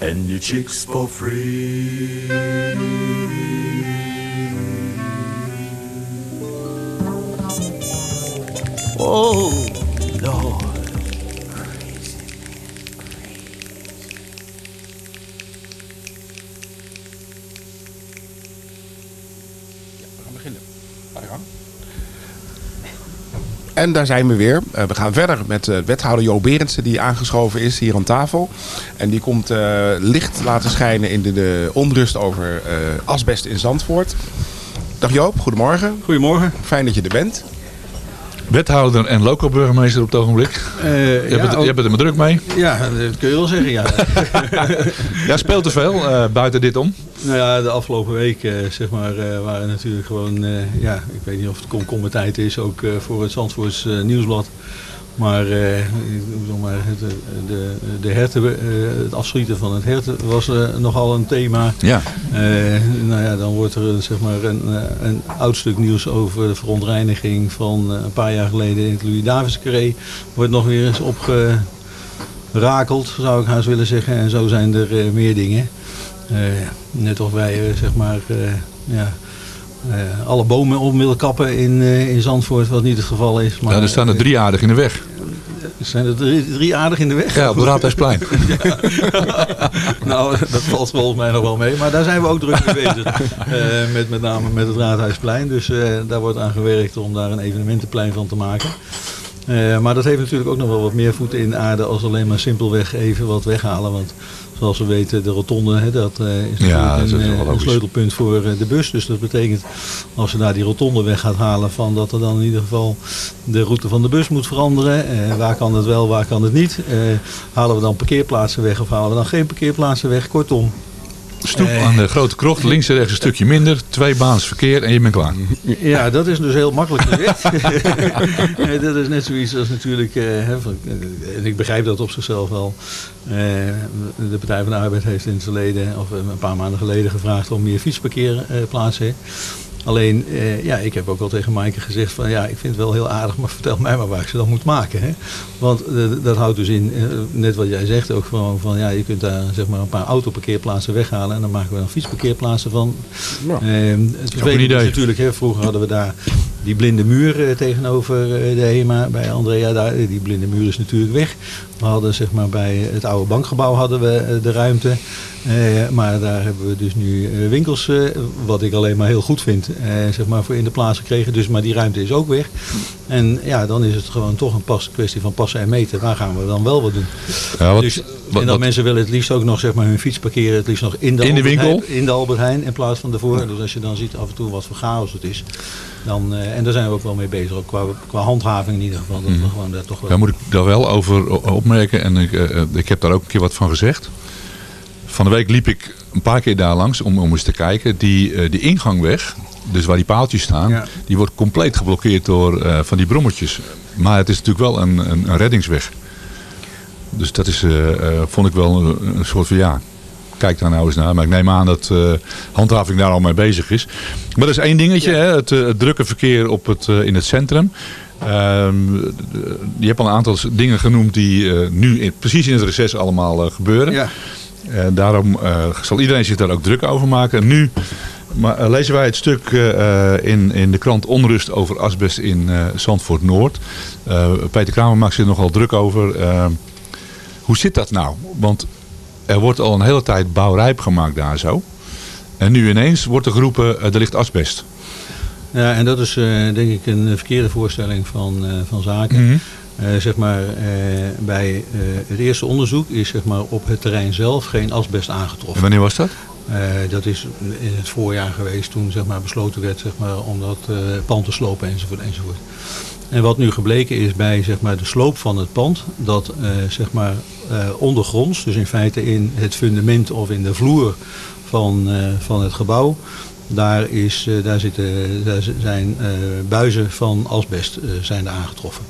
and your chicks for free. Oh, Lord. En daar zijn we weer. Eh, we gaan verder met uh, wethouder Jo Berendsen die aangeschoven is hier aan tafel. En die komt eh, licht laten schijnen in de, onrust over asbest in Zandvoort. Dag Joop, goedemorgen. Goedemorgen. Fijn dat je er bent. Wethouder en local burgemeester op het ogenblik. Eh, je, ja, bent, ook- je bent er maar druk mee. Ja, dat kun je wel zeggen, ja. Ja, speelt er veel eh, buiten dit om? nou ja, de afgelopen week eh, zeg maar, eh, waren natuurlijk gewoon, ja, ik weet niet of het komkommertijd is, ook voor het Zandvoorts Nieuwsblad. Maar, eh, maar het, eh, de, de herten, eh, het afschieten van het herten was eh, nogal een thema. Ja. Eh, nou ja, dan wordt er zeg maar een, een oud stuk nieuws over de verontreiniging van een paar jaar geleden in het Louis Davids carré. Wordt nog weer eens opgerakeld, zou ik haast willen zeggen. En zo zijn er meer dingen. Eh, net of wij zeg maar ja, alle bomen op willen kappen in, eh, in Zandvoort, wat niet het geval is. Maar, ja, er staan er drie aardig in de weg. zijn er drie, drie aardig in de weg? Ja, op het Raadhuisplein. nou, dat valt volgens mij nog wel mee. Maar daar zijn we ook druk mee bezig. Eh, met, met name met het Raadhuisplein. Dus eh, daar wordt aan gewerkt om daar een evenementenplein van te maken. Eh, maar dat heeft natuurlijk ook nog wel wat meer voeten in de aarde als alleen maar simpelweg even wat weghalen. Want zoals we weten, de rotonde, hè, dat eh, is Ja, dat een, eh, een sleutelpunt voor eh, de bus. Dus dat betekent, als ze daar die rotonde weg gaat halen, van dat er dan in ieder geval de route van de bus moet veranderen. Eh, waar kan het wel, waar kan het niet? Eh, halen we dan parkeerplaatsen weg of halen we dan geen parkeerplaatsen weg? Kortom. Stoep eh, aan de Grote Krocht, links en rechts een stukje minder. Twee baans verkeer en je bent klaar. Ja, dat is dus heel makkelijk gezegd. Nee, dat is net zoiets als natuurlijk, eh, hè, van- eh, en ik begrijp dat op zichzelf wel. De Partij van de Arbeid heeft in het verleden, of een paar maanden geleden, gevraagd om meer fietsparkeerplaatsen. Alleen, eh, ja, ik heb ook al tegen Maaike gezegd van ja, ik vind het wel heel aardig, maar vertel mij maar waar ik ze dan moet maken. Hè? Want eh, dat houdt dus in, eh, net wat jij zegt ook gewoon van ja, je kunt daar zeg maar een paar autoparkeerplaatsen weghalen en dan maken we dan fietsparkeerplaatsen van. Ja. Eh, het is idee. natuurlijk, hè, vroeger hadden we daar die blinde muur eh, tegenover eh, de HEMA bij Andrea. Daar, die blinde muur is natuurlijk weg. We hadden zeg maar bij het oude bankgebouw hadden we eh, de ruimte. Eh, maar daar hebben we dus nu eh, winkels, eh, wat ik alleen maar heel goed vind, eh, zeg maar voor in de plaats gekregen. Dus, maar die ruimte is ook weg. En ja, dan is het gewoon toch een pas, kwestie van passen en meten. Waar gaan we dan wel wat doen? Ja, wat- dus, en dat wat- mensen willen het liefst ook nog zeg maar, hun fiets parkeren. Het liefst nog in de, In de winkel? Heijn- in de Albert Heijn in plaats van ervoor. Dus als je dan ziet af en toe wat voor chaos het is. Dan, eh, en daar zijn we ook wel mee bezig. Ook qua, qua handhaving in ieder geval. Dat we gewoon daar toch wel... Daar moet ik daar wel over opmerken. En ik, eh, eh, ik heb daar ook een keer wat van gezegd. Van de week liep ik een paar keer daar langs om, om eens te kijken. Die, die ingangweg, dus waar die paaltjes staan, Ja. die wordt compleet geblokkeerd door van die brommetjes. Maar het is natuurlijk wel een, een, een reddingsweg. Dus dat is, vond ik wel een, een soort van ja. Kijk daar nou eens naar. Maar ik neem aan dat eh, handhaving daar al mee bezig is. Maar dat is één dingetje. Hè, het, eh, het drukke verkeer op het, eh, in het centrum. Ehm, je hebt al een aantal dingen genoemd die nu in- precies in het reces allemaal gebeuren. Ja. Daarom zal iedereen zich daar ook druk over maken. En nu maar, lezen wij het stuk in, in de krant Onrust over asbest in Zandvoort Noord. Peter Kramer maakt zich er nogal druk over. Eh, hoe zit dat nou? Want er wordt al een hele tijd bouwrijp gemaakt daar zo. En nu ineens wordt er geroepen, eh, er ligt asbest. Ja, en dat is eh, denk ik een verkeerde voorstelling van, eh, van zaken. Mhm. Zeg maar, bij het eerste onderzoek is zeg maar, op het terrein zelf geen asbest aangetroffen. En wanneer was dat? Dat is in het voorjaar geweest toen zeg maar, besloten werd zeg maar, om dat pand te slopen enzovoort, enzovoort. En wat nu gebleken is bij zeg maar, de sloop van het pand, dat zeg maar, ondergronds, dus in feite in het fundament of in de vloer van, eh, van het gebouw, daar, is, eh, daar, zitten, daar zijn eh, buizen van asbest eh, zijn aangetroffen.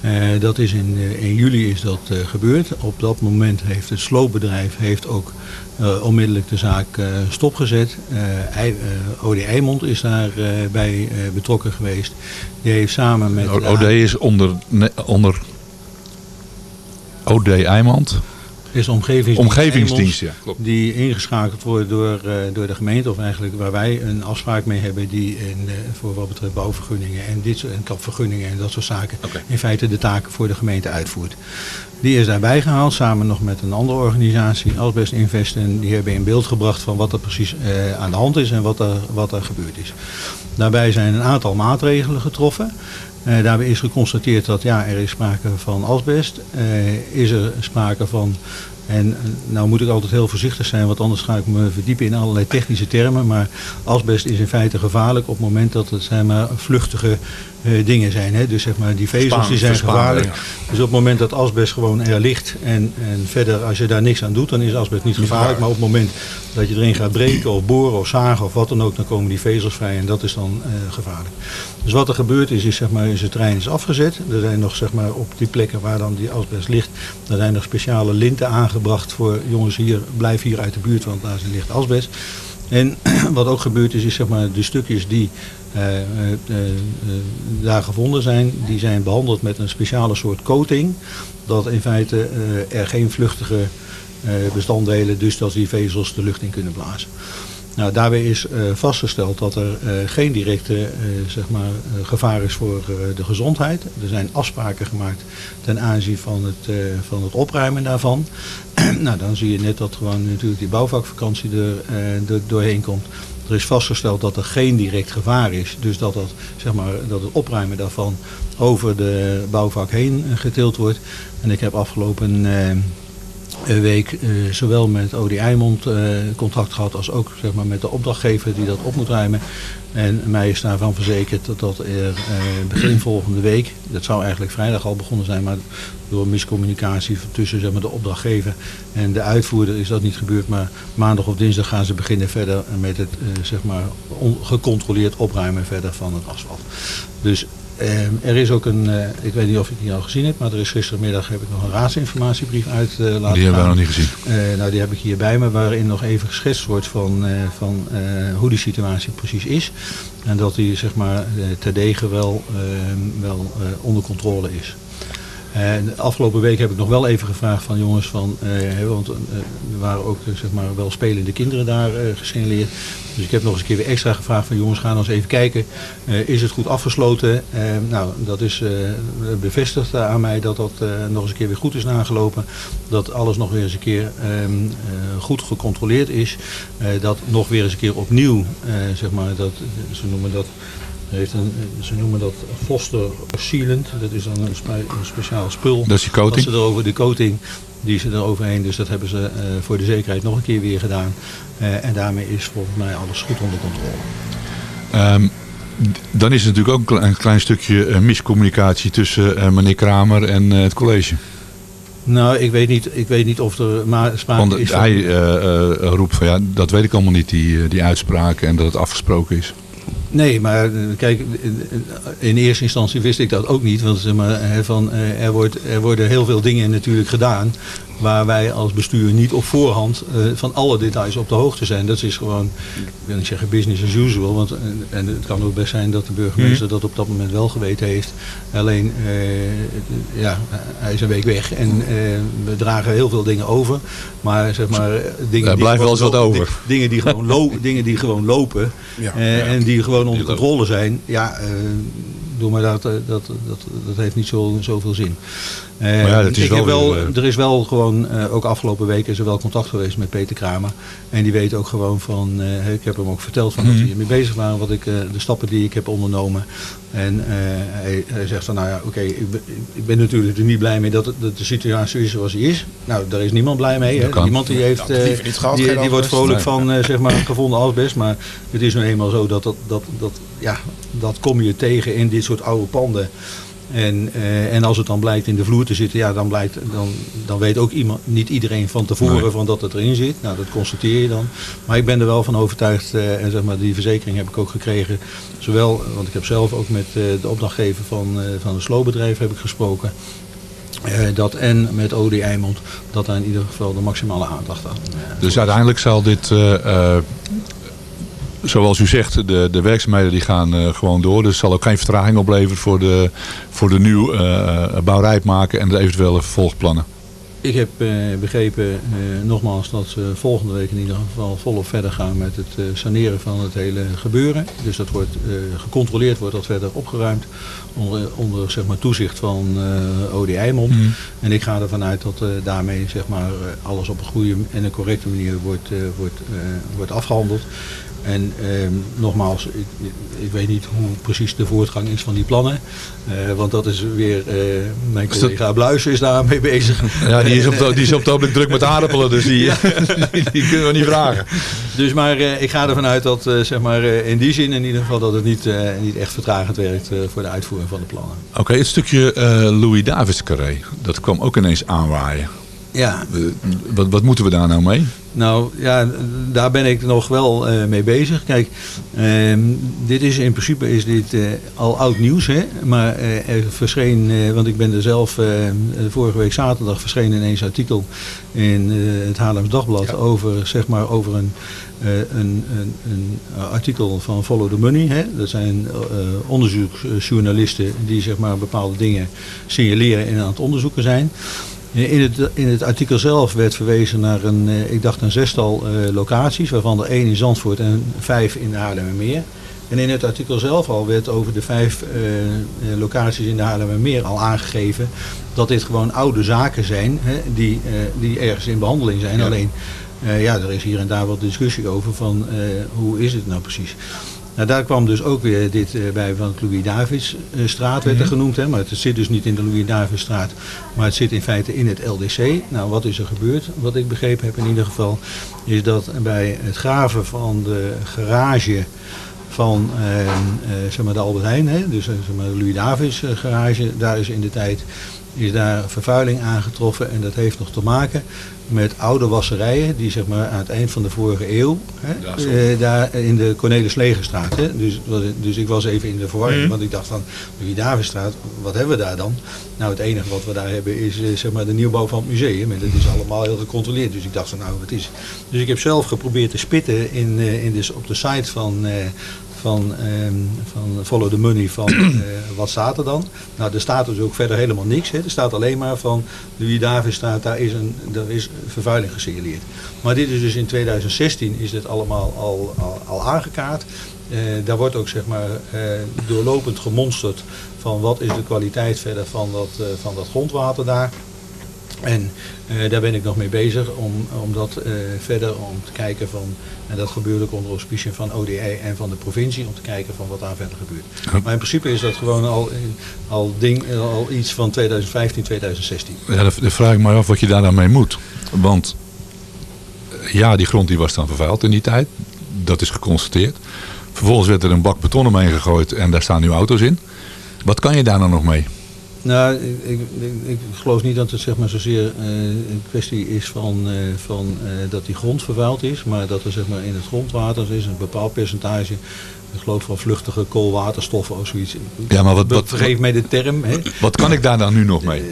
Eh, dat is in, eh, in juli is dat eh, gebeurd. Op dat moment heeft het sloopbedrijf heeft ook eh, onmiddellijk de zaak eh, stopgezet. Eh, eh, OD Eimond is daarbij bij eh, betrokken geweest. Die heeft samen met... OD is onder, ne- onder OD Eimand. is omgevingsdienst, Omgevingsdienst, ja, klopt. Die ingeschakeld wordt door, eh, door de gemeente, of eigenlijk waar wij een afspraak mee hebben, die in, eh, voor wat betreft bouwvergunningen en, dit, soort- en kapvergunningen en dat soort zaken, in feite de taken voor de gemeente uitvoert. Die is daarbij gehaald, samen nog met een andere organisatie, Asbest Invest, en die hebben in beeld gebracht van wat er precies eh, aan de hand is en wat er, wat er gebeurd is. Daarbij zijn een aantal maatregelen getroffen. Eh, daarbij is geconstateerd dat ja, er is sprake van asbest. Eh, is er sprake van en eh, nou moet ik altijd heel voorzichtig zijn, want anders ga ik me verdiepen in allerlei technische termen. Maar asbest is in feite gevaarlijk op het moment dat het zijn maar vluchtige eh, dingen zijn. Hè? Dus zeg maar die vezels die zijn gevaarlijk. Dus op het moment dat asbest gewoon er ligt en, en verder als je daar niks aan doet, dan is asbest niet gevaarlijk. Maar op het moment dat je erin gaat breken of boren of zagen of wat dan ook, dan komen die vezels vrij en dat is dan eh, gevaarlijk. Dus wat er gebeurd is, is, zeg maar, is het trein is afgezet. Er zijn nog zeg maar, op die plekken waar dan die asbest ligt, er zijn nog speciale linten aangebracht voor jongens hier, blijf hier uit de buurt, want daar ligt asbest. En wat ook gebeurd is, is zeg maar, de stukjes die daar gevonden zijn, die zijn behandeld met een speciale soort coating. Dat in feite er geen vluchtige bestanddelen, dus dat die vezels de lucht in kunnen blazen. Nou, daarbij is vastgesteld dat er geen directe zeg maar, gevaar is voor de gezondheid. Er zijn afspraken gemaakt ten aanzien van het, van het opruimen daarvan. nou, dan zie je net dat gewoon natuurlijk die bouwvakvakantie er, er doorheen komt. Er is vastgesteld dat er geen direct gevaar is. Dus dat, dat, zeg maar, dat het opruimen daarvan over de bouwvak heen getild wordt. En ik heb afgelopen week uh, zowel met OD Eimond uh, contact gehad als ook zeg maar, met de opdrachtgever die dat op moet ruimen. En mij is daarvan verzekerd dat dat er uh, begin volgende week, dat zou eigenlijk vrijdag al begonnen zijn, maar door miscommunicatie tussen zeg maar, de opdrachtgever en de uitvoerder is dat niet gebeurd. Maar maandag of dinsdag gaan ze beginnen verder met het zeg maar, gecontroleerd opruimen verder van het asfalt. Dus er is ook een, uh, ik weet niet of je die al gezien hebt, maar er is gistermiddag heb ik nog een raadsinformatiebrief uit uh, laten gaan. Die hebben we nog niet gezien. Uh, nou, die heb ik hier bij me, waarin nog even geschetst wordt van, van hoe die situatie precies is. En dat die zeg maar terdege wel, ehm, wel onder controle is. En de afgelopen week heb ik nog wel even gevraagd van jongens, van, uh, want uh, er waren ook zeg maar, wel spelende kinderen daar gesignaleerd. Dus ik heb nog eens een keer weer extra gevraagd van jongens, gaan eens even kijken. is het goed afgesloten? nou, dat is bevestigd aan mij dat dat nog eens een keer weer goed is nagelopen. Dat alles nog weer eens een keer ehm, goed gecontroleerd is. dat nog weer eens een keer opnieuw, zeg maar, dat, ze noemen dat heeft een, ze noemen dat Foster Sealant. Dat is dan een, spe, een speciaal spul. Dat is die coating? Dat ze erover, de coating, die ze er overheen. Dus dat hebben ze uh, voor de zekerheid nog een keer weer gedaan. Uh, en daarmee is volgens mij alles goed onder controle. Um, dan is er natuurlijk ook een klein stukje miscommunicatie tussen meneer Kramer en het college. Nou, ik weet niet, ik weet niet of er maar sprake Want is. hij roept van ja, dat weet ik allemaal niet, die, die uitspraken en dat het afgesproken is. Nee, maar kijk, in eerste instantie wist ik dat ook niet. Want zeg maar, van, er, wordt, er worden heel veel dingen natuurlijk gedaan waar wij als bestuur niet op voorhand uh, van alle details op de hoogte zijn. Dat is gewoon, ik wil niet zeggen business as usual, want en het kan ook best zijn dat de burgemeester mm. dat op dat moment wel geweten heeft. Alleen, uh, ja, hij is een week weg en uh, we dragen heel veel dingen over. Maar zeg maar, dingen wel eens wat over. Dingen die gewoon, dingen die gewoon lopen ja, ja. en die gewoon onder controle zijn, ja, doe maar dat, dat, dat, dat heeft niet zo, zoveel zin. Uh, ja, is ik wel heb wel, weer, uh... Er is wel gewoon, uh, ook afgelopen weken is er wel contact geweest met Peter Kramer. En die weet ook gewoon van, ik heb hem ook verteld van mm -hmm. dat we hiermee bezig waren. Wat ik, de stappen die ik heb ondernomen. En hij, hij, zegt van, nou ja, oké, okay, ik, ik, ben natuurlijk er niet blij mee dat, het, dat de situatie is zoals die is. Nou, daar is niemand blij mee. Hè? Niemand die heeft, gehad, die, die wordt vrolijk nee. van, zeg maar, gevonden asbest. Maar het is nu eenmaal zo dat, dat, dat, dat, ja, dat kom je tegen in dit soort oude panden. En, uh, en als het dan blijkt in de vloer te zitten, ja, dan, blijkt, dan, dan weet ook iemand, niet iedereen van tevoren nee. van dat het erin zit. Nou, dat constateer je dan. Maar ik ben er wel van overtuigd, uh, en zeg maar, die verzekering heb ik ook gekregen. Zowel, want ik heb zelf ook met uh, de opdrachtgever van, van een sloopbedrijf heb ik gesproken. dat en met OD Eimond, dat daar in ieder geval de maximale aandacht aan. dus uiteindelijk zal dit zoals u zegt, de, de werkzaamheden die gaan uh, gewoon door. Dus zal ook geen vertraging opleveren voor de, voor de nieuw uh, bouwrijp maken en de eventuele vervolgplannen. Ik heb eh, begrepen, eh, nogmaals, dat ze volgende week in ieder geval volop verder gaan met het eh, saneren van het hele gebeuren. Dus dat wordt eh, gecontroleerd, wordt dat verder opgeruimd onder, onder zeg maar, toezicht van eh OD Eimond. Mhm. En ik ga ervan uit dat eh, daarmee zeg maar, eh, alles op een goede en een correcte manier wordt, eh, wordt, eh, wordt afgehandeld. En ehm, nogmaals, ik, ik weet niet hoe precies de voortgang is van die plannen. Eh, want dat is weer, eh, mijn collega Bluis is daarmee bezig. Ja, die is op, het- die is op het ogenblik druk met aardappelen, dus die, Ja. die, die kunnen we niet vragen. Dus maar eh, ik ga ervan uit dat eh, zeg maar, eh, in die zin in ieder geval dat het niet, eh, niet echt vertragend werkt eh, voor de uitvoering van de plannen. Oké, het stukje Louis Davids carré, dat kwam ook ineens aanwaaien. Ja. Wat, wat moeten we daar nou mee? Nou ja, daar ben ik nog wel eh, mee bezig. Kijk, ehm, dit is in principe is dit eh, al oud nieuws, hè? maar eh, er verscheen, want ik ben er zelf, vorige week zaterdag verscheen ineens een artikel in het Haarlems Dagblad over, zeg maar, over een, een, een, een artikel van Follow the Money. Hè? Dat zijn onderzoeksjournalisten die zeg maar, bepaalde dingen signaleren en aan het onderzoeken zijn. In het, in het artikel zelf werd verwezen naar een, eh, ik dacht een zestal eh, locaties, waarvan er één in Zandvoort en vijf in de Haarlemmermeer. En in het artikel zelf al werd over de vijf eh, locaties in de Haarlemmermeer al aangegeven dat dit gewoon oude zaken zijn hè, die, eh, die ergens in behandeling zijn. Ja. Alleen, eh, ja, er is hier en daar wat discussie over van hoe is het nou precies. Nou, daar kwam dus ook weer dit eh, bij van het Louis Davids eh, straat werd er Mhm. genoemd. Hè, maar het zit dus niet in de Louis Davids straat, maar het zit in feite in het LDC. Nou, wat is er gebeurd? Wat ik begrepen heb in ieder geval, is dat bij het graven van de garage van eh, eh, zeg maar de Albert Heijn, hè, dus zeg maar de Louis Davids eh, garage, daar is in de tijd is daar vervuiling aangetroffen en dat heeft nog te maken met oude wasserijen die zeg maar aan het eind van de vorige eeuw hè, Ja, eh, daar in de Cornelis Legerstraat. Hè, dus, dus ik was even in de verwarring, Mhm. want ik dacht van Louis Davidstraat, wat hebben we daar dan? Nou, het enige wat we daar hebben is eh, zeg maar de nieuwbouw van het museum en dat is allemaal heel gecontroleerd. Dus ik dacht van nou, wat is? Dus ik heb zelf geprobeerd te spitten in, eh, in dus op de site van eh, van, ehm, van Follow the Money van eh, wat staat er dan. Nou, er staat dus ook verder helemaal niks. Hè. Er staat alleen maar van de Louis Davidstraat, daar is, een, daar is vervuiling gesignaleerd. Maar dit is dus in 2016 is dit allemaal al, al, al aangekaart. Eh, daar wordt ook zeg maar eh, doorlopend gemonsterd van wat is de kwaliteit verder van dat, van dat grondwater daar. En eh, daar ben ik nog mee bezig om, om dat eh, verder om te kijken van, en dat gebeurt ook onder auspiciën van ODE en van de provincie, om te kijken van wat daar verder gebeurt. Maar in principe is dat gewoon al, al, ding, al iets van 2015, 2016. Ja, dan, vraag ik me af wat je daar dan mee moet. Want eh, ja, die grond die was dan vervuild in die tijd. Dat is geconstateerd. Vervolgens werd er een bak beton omheen gegooid en daar staan nu auto's in. Wat kan je daar dan nog mee? Nou, ik, ik, ik, geloof niet dat het zeg maar zozeer eh, een kwestie is van, eh, van eh, dat die grond vervuild is, maar dat er zeg maar in het grondwater is een bepaald percentage, ik geloof van vluchtige koolwaterstoffen of zoiets. Ja, maar wat- wat- Vergeef mij de term. Hè. Wat kan ik daar dan nu nog mee?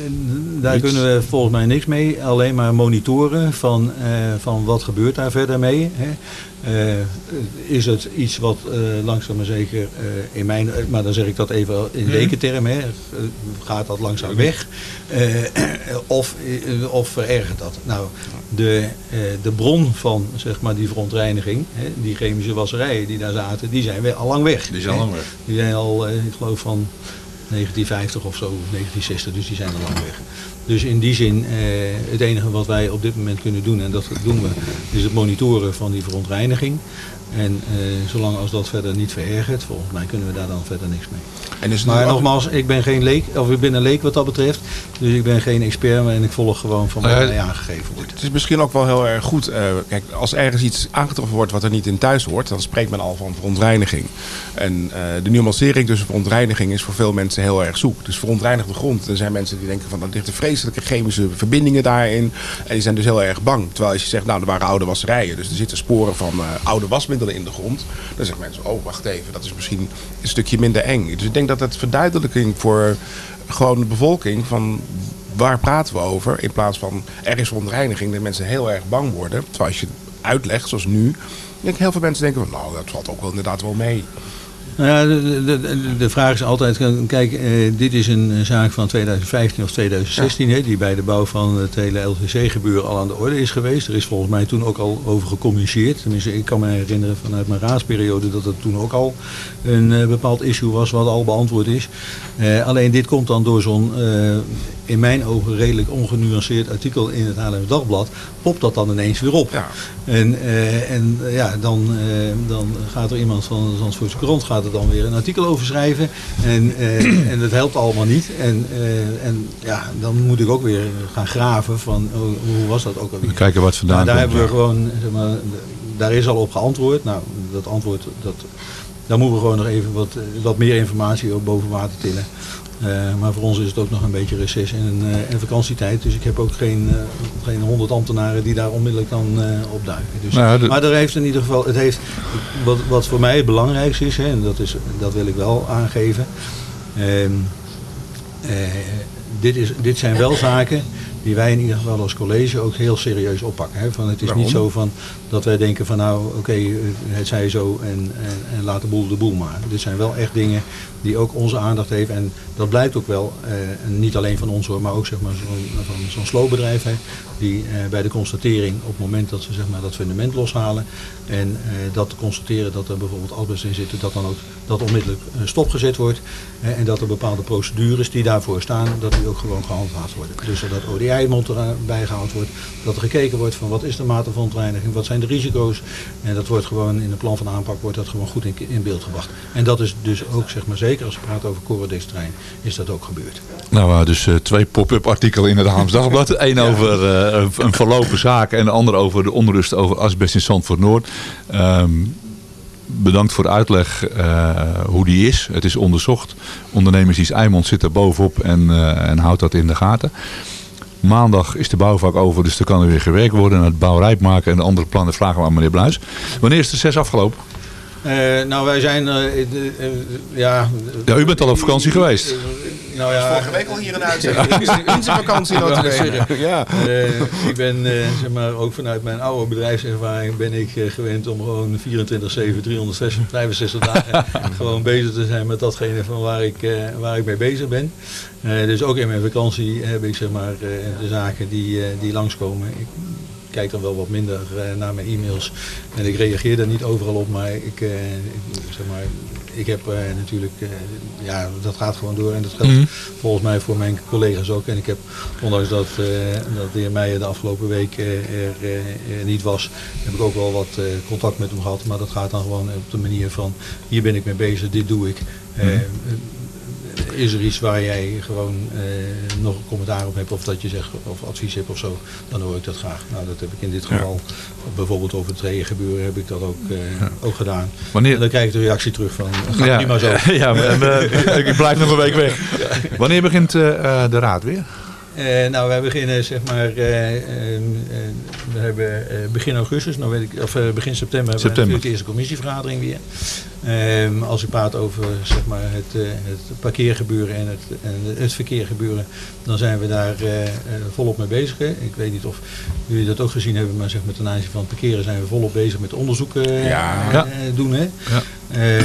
Daar Niets. kunnen we volgens mij niks mee. Alleen maar monitoren van, eh, van wat gebeurt daar verder mee. Hè. Eh, is het iets wat eh, langzaam maar zeker in mijn, maar dan zeg ik dat even in Mhm. dekenterm, hè, gaat dat langzaam weg? Of, of verergert dat? Nou, de, de bron van zeg maar, die verontreiniging, hè, die chemische wasserijen die daar zaten, die zijn we al lang weg. Die zijn al lang weg. Die zijn al, ik geloof van 1950 of zo, 1960, dus die zijn al lang weg. Dus in die zin, eh, het enige wat wij op dit moment kunnen doen, en dat doen we, is het monitoren van die verontreiniging. En eh, zolang als dat verder niet verergert, volgens mij kunnen we daar dan verder niks mee. En maar nogmaals, ik ben geen leek, of ik ben een leek wat dat betreft. Dus ik ben geen expert, en ik volg gewoon van wat mij aangegeven wordt. Het is misschien ook wel heel erg goed. eh, kijk, als ergens iets aangetroffen wordt wat er niet in thuis hoort, dan spreekt men al van verontreiniging. En eh, de nuancering tussen verontreiniging is voor veel mensen heel erg zoek. Dus verontreinigde grond. Er zijn mensen die denken van er ligt vreselijke chemische verbindingen daarin. En die zijn dus heel erg bang. Terwijl als je zegt, nou er waren oude wasserijen. Dus er zitten sporen van eh, oude wasmiddelen in de grond. Dan zeggen mensen, oh wacht even, dat is misschien een stukje minder eng. Dus ik denk dat het verduidelijking voor gewoon de bevolking van waar praten we over? In plaats van er is verontreiniging, dat mensen heel erg bang worden. Terwijl als je uitlegt, zoals nu, denk ik heel veel mensen denken van nou, dat valt ook wel inderdaad wel mee. Nou ja, de, de, de, vraag is altijd, kijk, eh, dit is een zaak van 2015 of 2016, hè, die bij de bouw van het hele LTC-gebeuren al aan de orde is geweest. Er is volgens mij toen ook al over gecommuniceerd. Tenminste, ik kan me herinneren vanuit mijn raadsperiode dat het toen ook al een eh, bepaald issue was wat al beantwoord is. Eh, alleen dit komt dan door zo'n, eh, in mijn ogen redelijk ongenuanceerd artikel in het Haarlems Dagblad, popt dat dan ineens weer op. En, eh, en eh, ja, dan, eh, dan gaat er iemand van de Zandvoortse krant gaat er dan weer een artikel over schrijven. En, en dat helpt allemaal niet. En, en ja, dan moet ik ook weer gaan graven van oh, hoe was dat ook alweer. Kijken wat vandaan daar komt, hebben we ja. gewoon, zeg maar, daar is al op geantwoord. Nou, dat antwoord, dat, daar moeten we gewoon nog even wat, wat meer informatie op boven water tillen. Eh, maar voor ons is het ook nog een beetje reces en, eh, en vakantietijd. Dus ik heb ook geen, eh, geen honderd ambtenaren die daar onmiddellijk dan op duiken. Dus, Nou ja, de- Maar er heeft in ieder geval, het heeft, wat, wat voor mij het belangrijkste is, hè, en dat, is, dat wil ik wel aangeven. ehm, eh, dit, is, dit zijn wel zaken die wij in ieder geval als college ook heel serieus oppakken. Hè. Van, het is Waarom? niet zo van dat wij denken van nou oké, het zij zo en, en, en laat de boel de boel maar. Dit zijn wel echt dingen die ook onze aandacht heeft. En dat blijkt ook wel, eh, niet alleen van ons hoor, maar ook zeg maar, van zo'n sloopbedrijf. Hè, die eh, bij de constatering op het moment dat ze zeg maar, dat fundament loshalen en eh, dat constateren dat er bijvoorbeeld asbest in zit, dat dan ook dat onmiddellijk eh, stopgezet wordt. en dat er bepaalde procedures die daarvoor staan, dat die ook gewoon gehandhaafd worden. Dus dat ODI-mond erbij gehaald wordt, dat er gekeken wordt van wat is de mate van ontreiniging, wat zijn de risico's. En dat wordt gewoon in de plan van aanpak wordt dat gewoon goed in, in beeld gebracht. En dat is dus ook, zeg maar, zeker als we praten over Corodex-terrein, is dat ook gebeurd. Nou, dus uh, twee pop-up artikelen in het Haams Dagblad. Eén ja. over uh, een verlopen zaak en de ander over de onrust over asbest in Zandvoort Noord. Um, bedankt voor de uitleg uh, hoe die is. Het is onderzocht. Ondernemersdienst Eimond zit er bovenop en, uh, en houdt dat in de gaten. Maandag is de bouwvak over, dus er kan er weer gewerkt worden. En het bouwrijp maken en de andere plannen vragen we aan meneer Bluis. Wanneer is de zes afgelopen? Uh, nou, wij zijn, uh, de, uh, ja... Ja, u bent al op vakantie geweest. nou ja... Vorige week al hier een uitzending. In zijn vakantie notabene. Ja. ik ben, zeg maar, ook vanuit mijn oude bedrijfservaring ben ik gewend om gewoon 24-7, 365 dagen gewoon bezig te zijn met datgene van waar ik, waar ik mee bezig ben. dus ook in mijn vakantie heb ik, zeg maar, de zaken die, die langskomen. Ik, kijk dan wel wat minder uh, naar mijn e-mails. En ik reageer daar niet overal op, maar ik, ik zeg maar, ik heb uh, natuurlijk, ja, dat gaat gewoon door. En dat geldt mm -hmm. volgens mij voor mijn collega's ook. En ik heb, ondanks dat, dat de heer Meijer de afgelopen week er niet was, heb ik ook wel wat contact met hem gehad. Maar dat gaat dan gewoon op de manier van, hier ben ik mee bezig, dit doe ik. Mm -hmm is er iets waar jij gewoon uh, nog een commentaar op hebt of dat je zegt of advies hebt of zo, dan hoor ik dat graag. Nou, dat heb ik in dit geval, ja. bijvoorbeeld over het gebeuren, heb ik dat ook, uh, ja. ook gedaan. Wanneer... En dan krijg ik de reactie terug van, gaat ja. prima zo. Ja, uh, ik blijf nog een week weg. Wanneer begint de raad weer? Uh, nou, wij beginnen zeg maar, uh, uh, we hebben begin augustus, nou weet ik, of begin september, hebben we natuurlijk de eerste commissievergadering weer. Ehm, als ik praat over zeg maar, het, het parkeergebeuren en het, en het verkeergebeuren, dan zijn we daar volop mee bezig. Hè. Ik weet niet of jullie dat ook gezien hebben, maar zeg maar, ten aanzien van het parkeren zijn we volop bezig met onderzoeken ja. doen. Hè. Ja.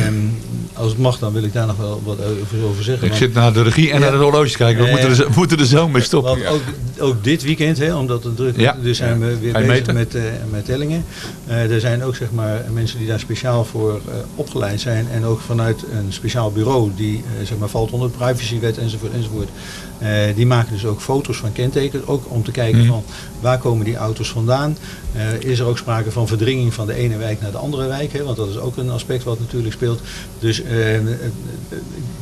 Um, als het mag, dan wil ik daar nog wel wat over zeggen. Ik zit naar de regie en ja. naar de horloge te kijken. We, uh, moeten, er, moeten er zo mee stoppen. Want ook, ook dit weekend, hè, omdat het druk ja. dus zijn we weer bezig meten? met, uh, met tellingen. Uh, er zijn ook zeg maar, mensen die daar speciaal voor opgeleid zijn. En ook vanuit een speciaal bureau die zeg maar, valt onder de privacywet enzovoort. enzovoort. die maken dus ook foto's van kentekens. Ook om te kijken mm. van waar komen die auto's vandaan. is er ook sprake van verdringing van de ene wijk naar de andere wijk. Hè, want dat is ook een aspect wat natuurlijk speelt. Dus uh,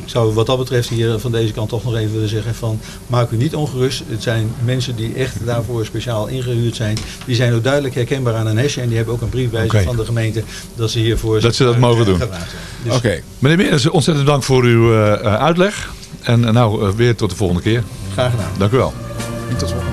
ik zou wat dat betreft hier van deze kant toch nog even willen zeggen van maak u niet ongerust. Het zijn mensen die echt daarvoor speciaal ingehuurd zijn. Die zijn ook duidelijk herkenbaar aan een hesje en die hebben ook een brief bij okay. van de gemeente dat ze hiervoor dat ze dat mogen doen. Dus, Oké. Okay. Meneer Meers, ontzettend dank voor uw uh, uitleg. En nou, weer tot de volgende keer. Graag gedaan. Dank u wel. Tot volgende